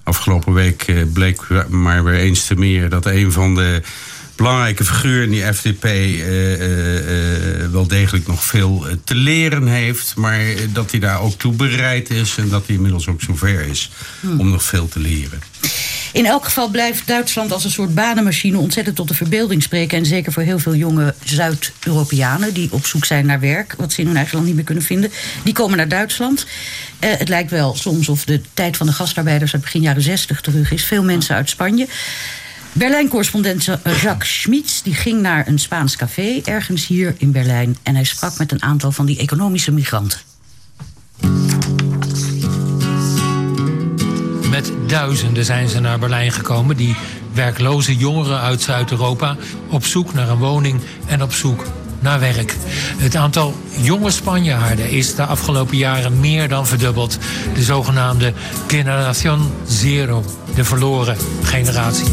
Afgelopen week bleek maar weer eens te meer dat een van de belangrijke figuur in die FDP uh, uh, wel degelijk nog veel te leren heeft. Maar dat hij daar ook toe bereid is en dat hij inmiddels ook zover is hmm. om nog veel te leren. In elk geval blijft Duitsland als een soort banenmachine ontzettend tot de verbeelding spreken. En zeker voor heel veel jonge Zuid-Europeanen die op zoek zijn naar werk, wat ze in hun eigen land niet meer kunnen vinden. Die komen naar Duitsland. Uh, het lijkt wel soms of de tijd van de gastarbeiders uit begin jaren 60 terug is. Veel mensen uit Spanje. Berlijn-correspondent Jacques Schmitz die ging naar een Spaans café ergens hier in Berlijn. En hij sprak met een aantal van die economische migranten. Met duizenden zijn ze naar Berlijn gekomen, die werkloze jongeren uit Zuid-Europa, op zoek naar een woning en op zoek naar werk. Het aantal jonge Spanjaarden is de afgelopen jaren meer dan verdubbeld. De zogenaamde Generación Zero, de verloren generatie.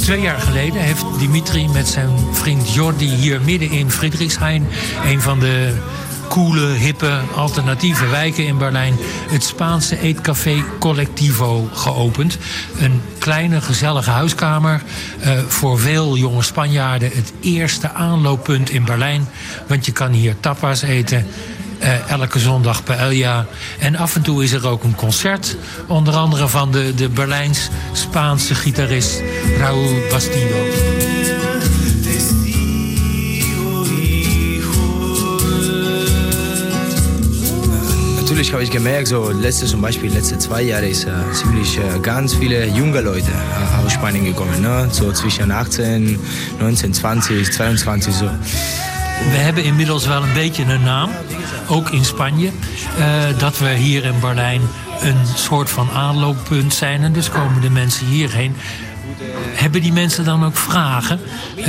Twee jaar geleden heeft Dimitri met zijn vriend Jordi hier midden in Friedrichshain, een van de coole, hippe, alternatieve wijken in Berlijn het Spaanse eetcafé Collectivo geopend. Een kleine, gezellige huiskamer. Uh, voor veel jonge Spanjaarden het eerste aanlooppunt in Berlijn. Want je kan hier tapas eten. Uh, elke zondag paella. En af en toe is er ook een concert. Onder andere van de, de Berlijns-Spaanse gitarist Raúl Bastido. Natürlich habe ich gemerkt, so letzte zum Beispiel, letzte zwei Jahre ist äh, ziemlich äh, ganz viele junge Leute äh, aus Spanien gekommen. Ne? So zwischen 18, 19, 20, 22 zo. We hebben inmiddels wel een beetje een naam, ook in Spanje, uh, dat we hier in Berlijn een soort van aanlooppunt zijn. En dus komen de mensen hierheen. Hebben die mensen dan ook vragen? Uh,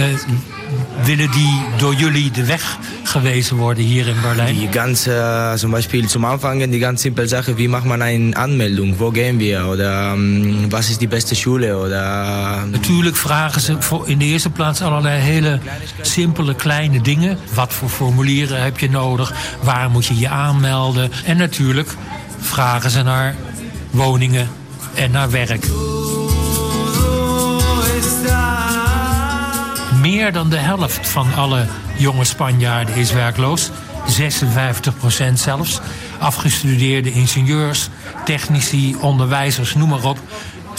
willen die door jullie de weg gewezen worden hier in Berlijn? Die ganze, zum Beispiel zum Anfang die ganz simple Sache, wie macht man eine Anmeldung? Wo gehen wir? Oder um, was ist die beste Schule? Oder... Natuurlijk vragen ze in de eerste plaats allerlei hele simpele kleine dingen. Wat voor formulieren heb je nodig? Waar moet je je aanmelden? En natuurlijk vragen ze naar woningen en naar werk. Meer dan de helft van alle jonge Spanjaarden is werkloos. 56 procent zelfs. Afgestudeerde ingenieurs, technici, onderwijzers, noem maar op.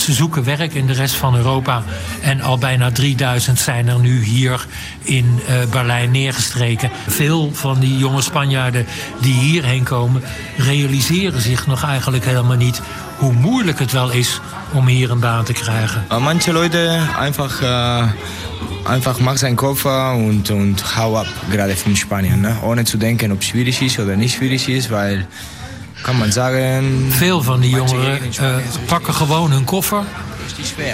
Ze zoeken werk in de rest van Europa. En al bijna 3000 zijn er nu hier in uh, Berlijn neergestreken. Veel van die jonge Spanjaarden die hierheen komen... realiseren zich nog eigenlijk helemaal niet hoe moeilijk het wel is om hier een baan te krijgen. Manche Leute einfach, uh, einfach mach zijn Koffer und, und hau ab, gerade von Spanien. Ne? Ohne zu denken ob schwierig ist oder nicht schwierig ist, weil kan man zeggen... Veel van die jongeren uh, pakken gewoon hun koffer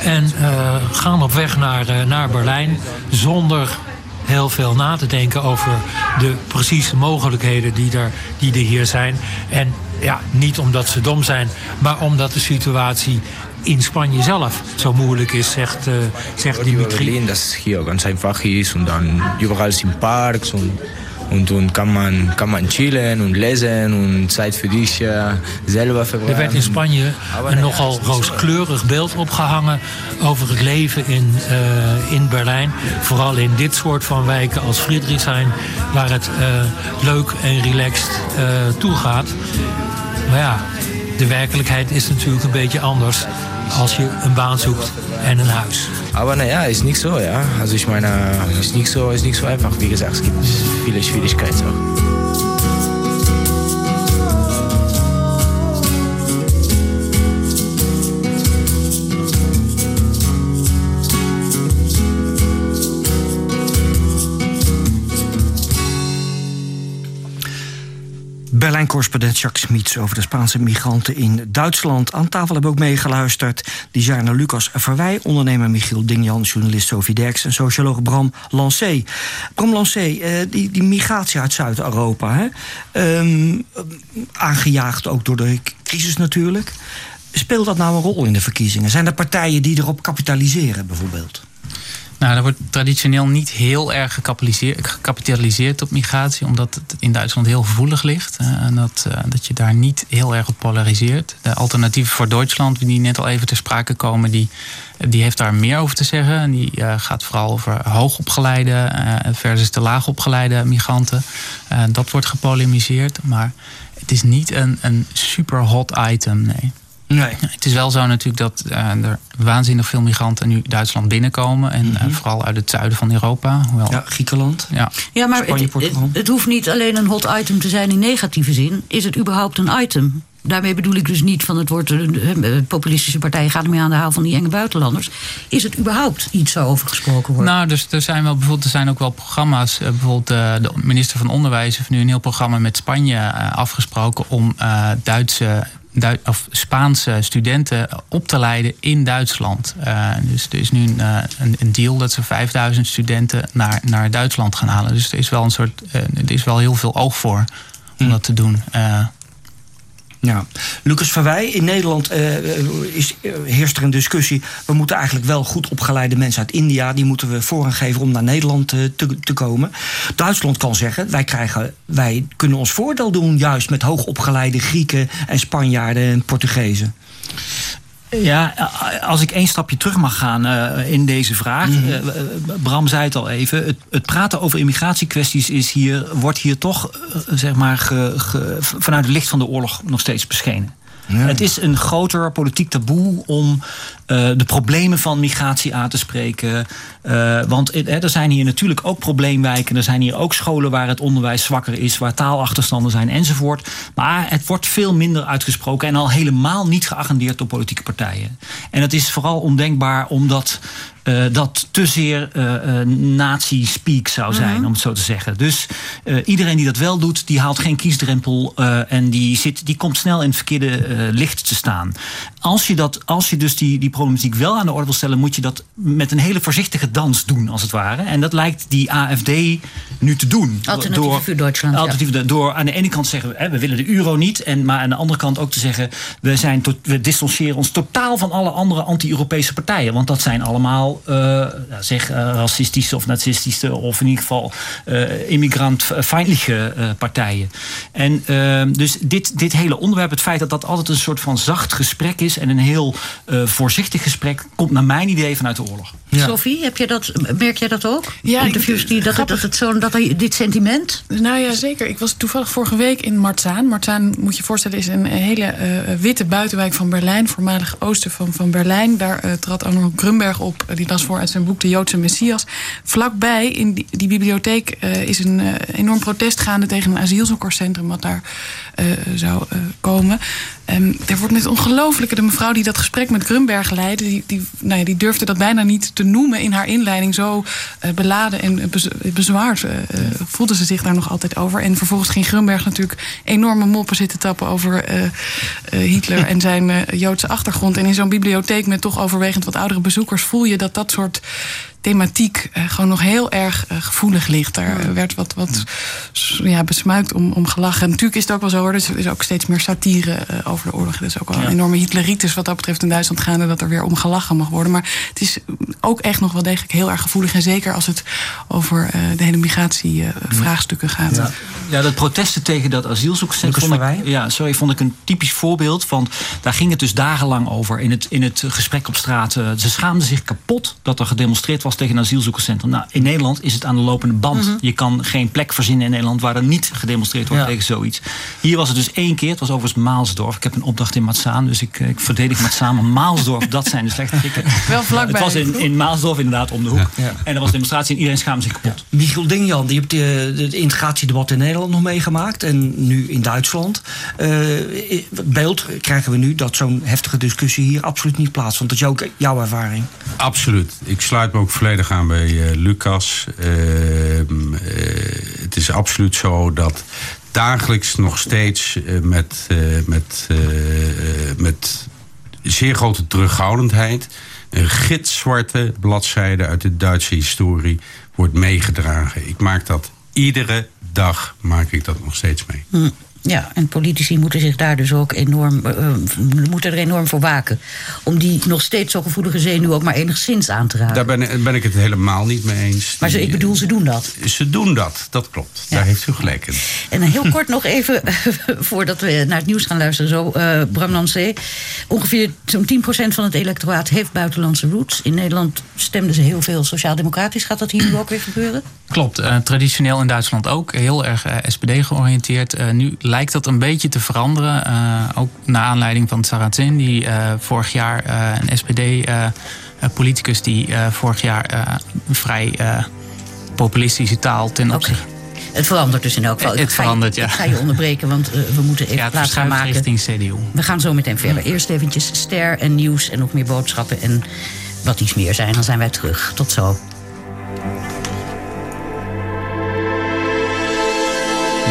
en uh, gaan op weg naar, uh, naar Berlijn zonder heel veel na te denken over de precieze mogelijkheden die er, die er hier zijn. En ja, niet omdat ze dom zijn, maar omdat de situatie in Spanje zelf zo moeilijk is, zegt, uh, zegt Dimitri. Berlin, dat is hier ganz einfach is en dan überall sind Parks en und, und kann, man, kann man chillen und lesen und Zeit für dich uh, selber verbringen. Er werd in Spanje een nogal rooskleurig beeld opgehangen over het leven in, uh, in Berlijn. Vooral in dit soort van wijken als Friedrichshain, waar het uh, leuk en relaxed toegaat. Maar ja, de werkelijkheid is natuurlijk een beetje anders als je een baan zoekt en een huis. Aber naja, ist nicht so, ja. Also ich meine, ist nicht so, ist nicht so einfach. Wie gesagt, es gibt viele Schwierigkeiten. Berlijn-correspondent Jacques Smits over de Spaanse migranten in Duitsland. Aan tafel hebben ook meegeluisterd designer Lucas Verwij... ondernemer Michiel Dingjan, journalist Sophie Derks... en socioloog Bram Lancé. Bram Lancé, eh, die, die migratie uit Zuid-Europa... Um, aangejaagd ook door de crisis natuurlijk... Speelt dat nou een rol in de verkiezingen? Zijn er partijen die erop kapitaliseren bijvoorbeeld? Nou, er wordt traditioneel niet heel erg gecapitaliseerd op migratie, omdat het in Duitsland heel gevoelig ligt. En dat, uh, dat je daar niet heel erg op polariseert. De alternatieven voor Duitsland, die net al even ter sprake komen, die, die heeft daar meer over te zeggen. En die uh, gaat vooral over hoogopgeleide versus de laagopgeleide migranten. dat wordt gepolemiseerd, maar het is niet een, een super hot item, nee. Nee. Het is wel zo natuurlijk dat uh, er waanzinnig veel migranten nu Duitsland binnenkomen. En mm -hmm. uh, vooral uit het zuiden van Europa. Hoewel, ja, Griekenland. Ja, ja maar Spanje, het, het, het, hoeft niet alleen een hot item te zijn in negatieve zin. Is het überhaupt een item? Daarmee bedoel ik dus niet van het woord... de populistische partijen gaat ermee aan de haal van die enge buitenlanders. Is het überhaupt iets over gesproken wordt? Nou, dus er zijn, wel, bijvoorbeeld, er zijn ook wel programma's. Uh, bijvoorbeeld de minister van Onderwijs heeft nu een heel programma met Spanje afgesproken... om Duitse of Spaanse studenten op te leiden in Duitsland. Uh, dus er is nu een, een, een, deal dat ze 5000 studenten naar, naar Duitsland gaan halen. Dus er is wel een soort. Uh, er is wel heel veel oog voor om mm. dat te doen. Ja. Lucas Verwij, in Nederland uh, is, uh, heerst er een discussie. We moeten eigenlijk wel goed opgeleide mensen uit India... die moeten we voorrang geven om naar Nederland te, te komen. Duitsland kan zeggen, wij, krijgen, wij kunnen ons voordeel doen... juist met hoogopgeleide Grieken en Spanjaarden en Portugezen. Ja, als ik één stapje terug mag gaan uh, in deze vraag. Mm -hmm. uh, Bram zei het al even. Het, het, praten over immigratiekwesties is hier, wordt hier toch uh, zeg maar ge, ge, vanuit het licht van de oorlog nog steeds beschenen. Ja. Het is een groter politiek taboe om uh, de problemen van migratie aan te spreken. Uh, want er zijn hier natuurlijk ook probleemwijken. Er zijn hier ook scholen waar het onderwijs zwakker is, waar taalachterstanden zijn enzovoort. Maar het wordt veel minder uitgesproken en al helemaal niet geagendeerd door politieke partijen. En het is vooral ondenkbaar omdat uh, dat te zeer uh, nazi-speak zou zijn, -hmm. om het zo te zeggen. Dus iedereen die dat wel doet, die haalt geen kiesdrempel en die, zit, die komt snel in het verkeerde licht te staan. Als je, dat, als je dus die, die problematiek wel aan de orde wil stellen, moet je dat met een hele voorzichtige dans doen, als het ware. En dat lijkt die AFD nu te doen. Alternatief door, voor Duitsland. Alternatief, ja. Door aan de ene kant te zeggen, hè, we willen de euro niet. En, maar aan de andere kant ook te zeggen, we, zijn tot, we distancieren ons totaal van alle andere anti-Europese partijen. Want dat zijn allemaal uh, zeg, uh, racistische of nazistische of in ieder geval uh, partijen. En dus dit, dit hele onderwerp, het feit dat dat altijd een soort van zacht gesprek is en een heel voorzichtig voorzichtig gesprek komt naar mijn idee vanuit de oorlog. Sophie, heb je dat, merk jij dat ook? Ja, Interviews die, dat, het, dat, het zo, dat dit sentiment? Nou ja, zeker. Ik was toevallig vorige week in Marzahn. Marzahn, moet je je voorstellen, is een hele uh, witte buitenwijk van Berlijn. Voormalig oosten van, van Berlijn. Daar uh, trad Arnold Grunberg op. Die las voor uit zijn boek De Joodse Messias. Vlakbij, in die, die bibliotheek, is een enorm protest gaande tegen een asielzoekerscentrum... wat daar zou komen. Um, er wordt net ongelooflijke. De mevrouw die dat gesprek met Grunberg leidde... die, die, nou ja, die durfde dat bijna niet te noemen in haar inleiding. Zo uh, beladen en bezwaard uh, voelde ze zich daar nog altijd over. En vervolgens ging Grunberg natuurlijk enorme moppen zitten tappen... over Hitler en zijn Joodse achtergrond. En in zo'n bibliotheek met toch overwegend wat oudere bezoekers... voel je dat dat soort thematiek uh, gewoon nog heel erg uh, gevoelig ligt. Daar werd wat, wat ja, besmuikt om, om gelachen. En natuurlijk is het ook wel zo hoor. Er is ook steeds meer satire uh, over de oorlog. Er is ook wel een enorme Hitleritis wat dat betreft in Duitsland gaande... dat er weer om gelachen mag worden. Maar het is ook echt nog wel degelijk heel erg gevoelig. En zeker als het over de hele migratievraagstukken gaat. Ja. ja, dat protesten tegen dat asielzoekerscentrum... Vond ik, ja, sorry, vond ik een typisch voorbeeld. Want daar ging het dus dagenlang over in het, in het gesprek op straat. ze schaamden zich kapot dat er gedemonstreerd was tegen een asielzoekerscentrum. Nou, in Nederland is het aan de lopende band. Mhm. Je kan geen plek verzinnen in Nederland waar er niet gedemonstreerd wordt tegen zoiets. Hier was het dus één keer. Het was overigens Maalsdorf. Ik heb een opdracht in Matzaan, dus ik, ik verdedig Matzaan. <laughs> Maar Maalsdorf, dat zijn de slechte klikken. Wel vlakbij. <laughs> Het was in, in Maalsdorf inderdaad om de hoek. En er was een demonstratie en iedereen schaamde zich kapot. Michiel Dingjan, die hebt het integratiedebat in Nederland nog meegemaakt. En nu in Duitsland. Uh, beeld krijgen we nu dat zo'n heftige discussie hier absoluut niet plaatsvindt. Dat is ook jouw ervaring. Absoluut. Ik sluit me ook volledig aan bij uh, Lucas. Uh, uh, het is absoluut zo dat dagelijks nog steeds met, met, met zeer grote terughoudendheid... een gitzwarte bladzijde uit de Duitse historie wordt meegedragen. Ik maak dat iedere dag, maak ik dat nog steeds mee. Hm. Ja, en politici moeten zich daar dus ook enorm, uh, moeten er enorm voor waken. Om die nog steeds zo gevoelige zenuw ook maar enigszins aan te raken. Daar ben, ben ik het helemaal niet mee eens. Maar ze, ik bedoel, ze doen dat. Ze doen dat, dat klopt. Daar heeft u gelijk in. En heel kort nog even, <laughs> <laughs> voordat we naar het nieuws gaan luisteren zo. Uh, Bram Lancé, ongeveer zo'n 10% van het electoraat heeft buitenlandse roots. In Nederland stemden ze heel veel sociaal-democratisch. Gaat dat hier nu ook weer gebeuren? Klopt, uh, traditioneel in Duitsland ook. Heel erg SPD georiënteerd. nu lijkt dat een beetje te veranderen. Uh, ook naar aanleiding van Sarrazin, die uh, vorig jaar uh, een SPD-politicus die vorig jaar vrij populistische taal ten opzichte. Okay. Het verandert dus in elk geval. Het verandert, ja. Ik ga je onderbreken, want we moeten even ja, plaats gaan maken. richting CDU. We gaan zo meteen verder. Eerst eventjes ster en nieuws en nog meer boodschappen en wat iets meer zijn. Dan zijn wij terug. Tot zo.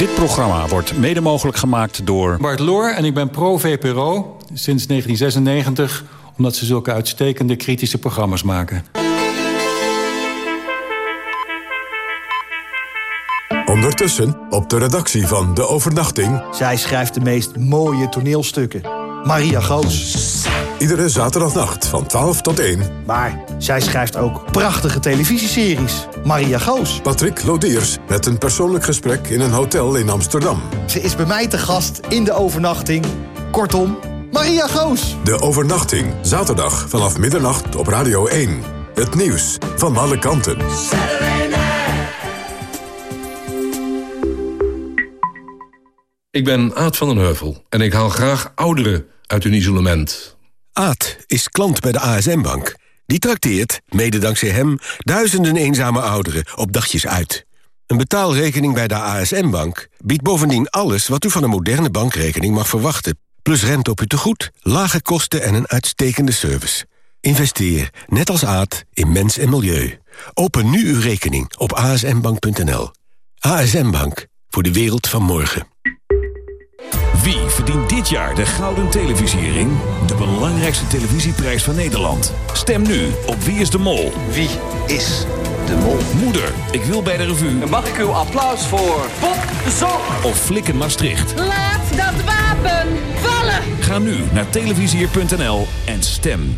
Dit programma wordt mede mogelijk gemaakt door... Bart Loor en ik ben pro-VPRO sinds 1996... omdat ze zulke uitstekende kritische programma's maken. Ondertussen op de redactie van De Overnachting... Zij schrijft de meest mooie toneelstukken. Maria Goos. Iedere zaterdagnacht van 12 tot 1. Maar zij schrijft ook prachtige televisieseries. Maria Goos. Patrick Lodiers met een persoonlijk gesprek in een hotel in Amsterdam. Ze is bij mij te gast in de overnachting. Kortom, Maria Goos. De overnachting, zaterdag vanaf middernacht op Radio 1. Het nieuws van alle kanten. Ik ben Aad van den Heuvel en ik haal graag ouderen uit hun isolement. Aad is klant bij de ASM-bank. Die trakteert, mede dankzij hem, duizenden eenzame ouderen op dagjes uit. Een betaalrekening bij de ASM-bank biedt bovendien alles... wat u van een moderne bankrekening mag verwachten. Plus rente op uw tegoed, lage kosten en een uitstekende service. Investeer, net als Aad, in mens en milieu. Open nu uw rekening op asmbank.nl. ASM Bank, voor de wereld van morgen. Wie verdient dit jaar de Gouden Televisiering? De belangrijkste televisieprijs van Nederland. Stem nu op Wie is de Mol? Wie is de Mol? Moeder, ik wil bij de revue. Mag ik uw applaus voor Bob de Zon. Of Flikken Maastricht. Laat dat wapen vallen! Ga nu naar televisier.nl en stem.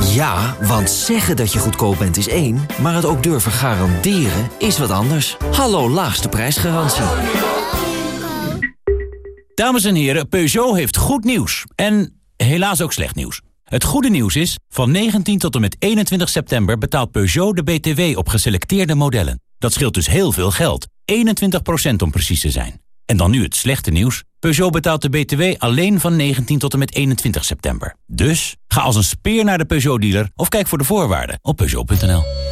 Ja, want zeggen dat je goedkoop bent is één, maar het ook durven garanderen is wat anders. Hallo laagste prijsgarantie. Dames en heren, Peugeot heeft goed nieuws. En helaas ook slecht nieuws. Het goede nieuws is, van 19 tot en met 21 september betaalt Peugeot de BTW op geselecteerde modellen. Dat scheelt dus heel veel geld. 21% om precies te zijn. En dan nu het slechte nieuws. Peugeot betaalt de BTW alleen van 19 tot en met 21 september. Dus ga als een speer naar de Peugeot-dealer of kijk voor de voorwaarden op Peugeot.nl.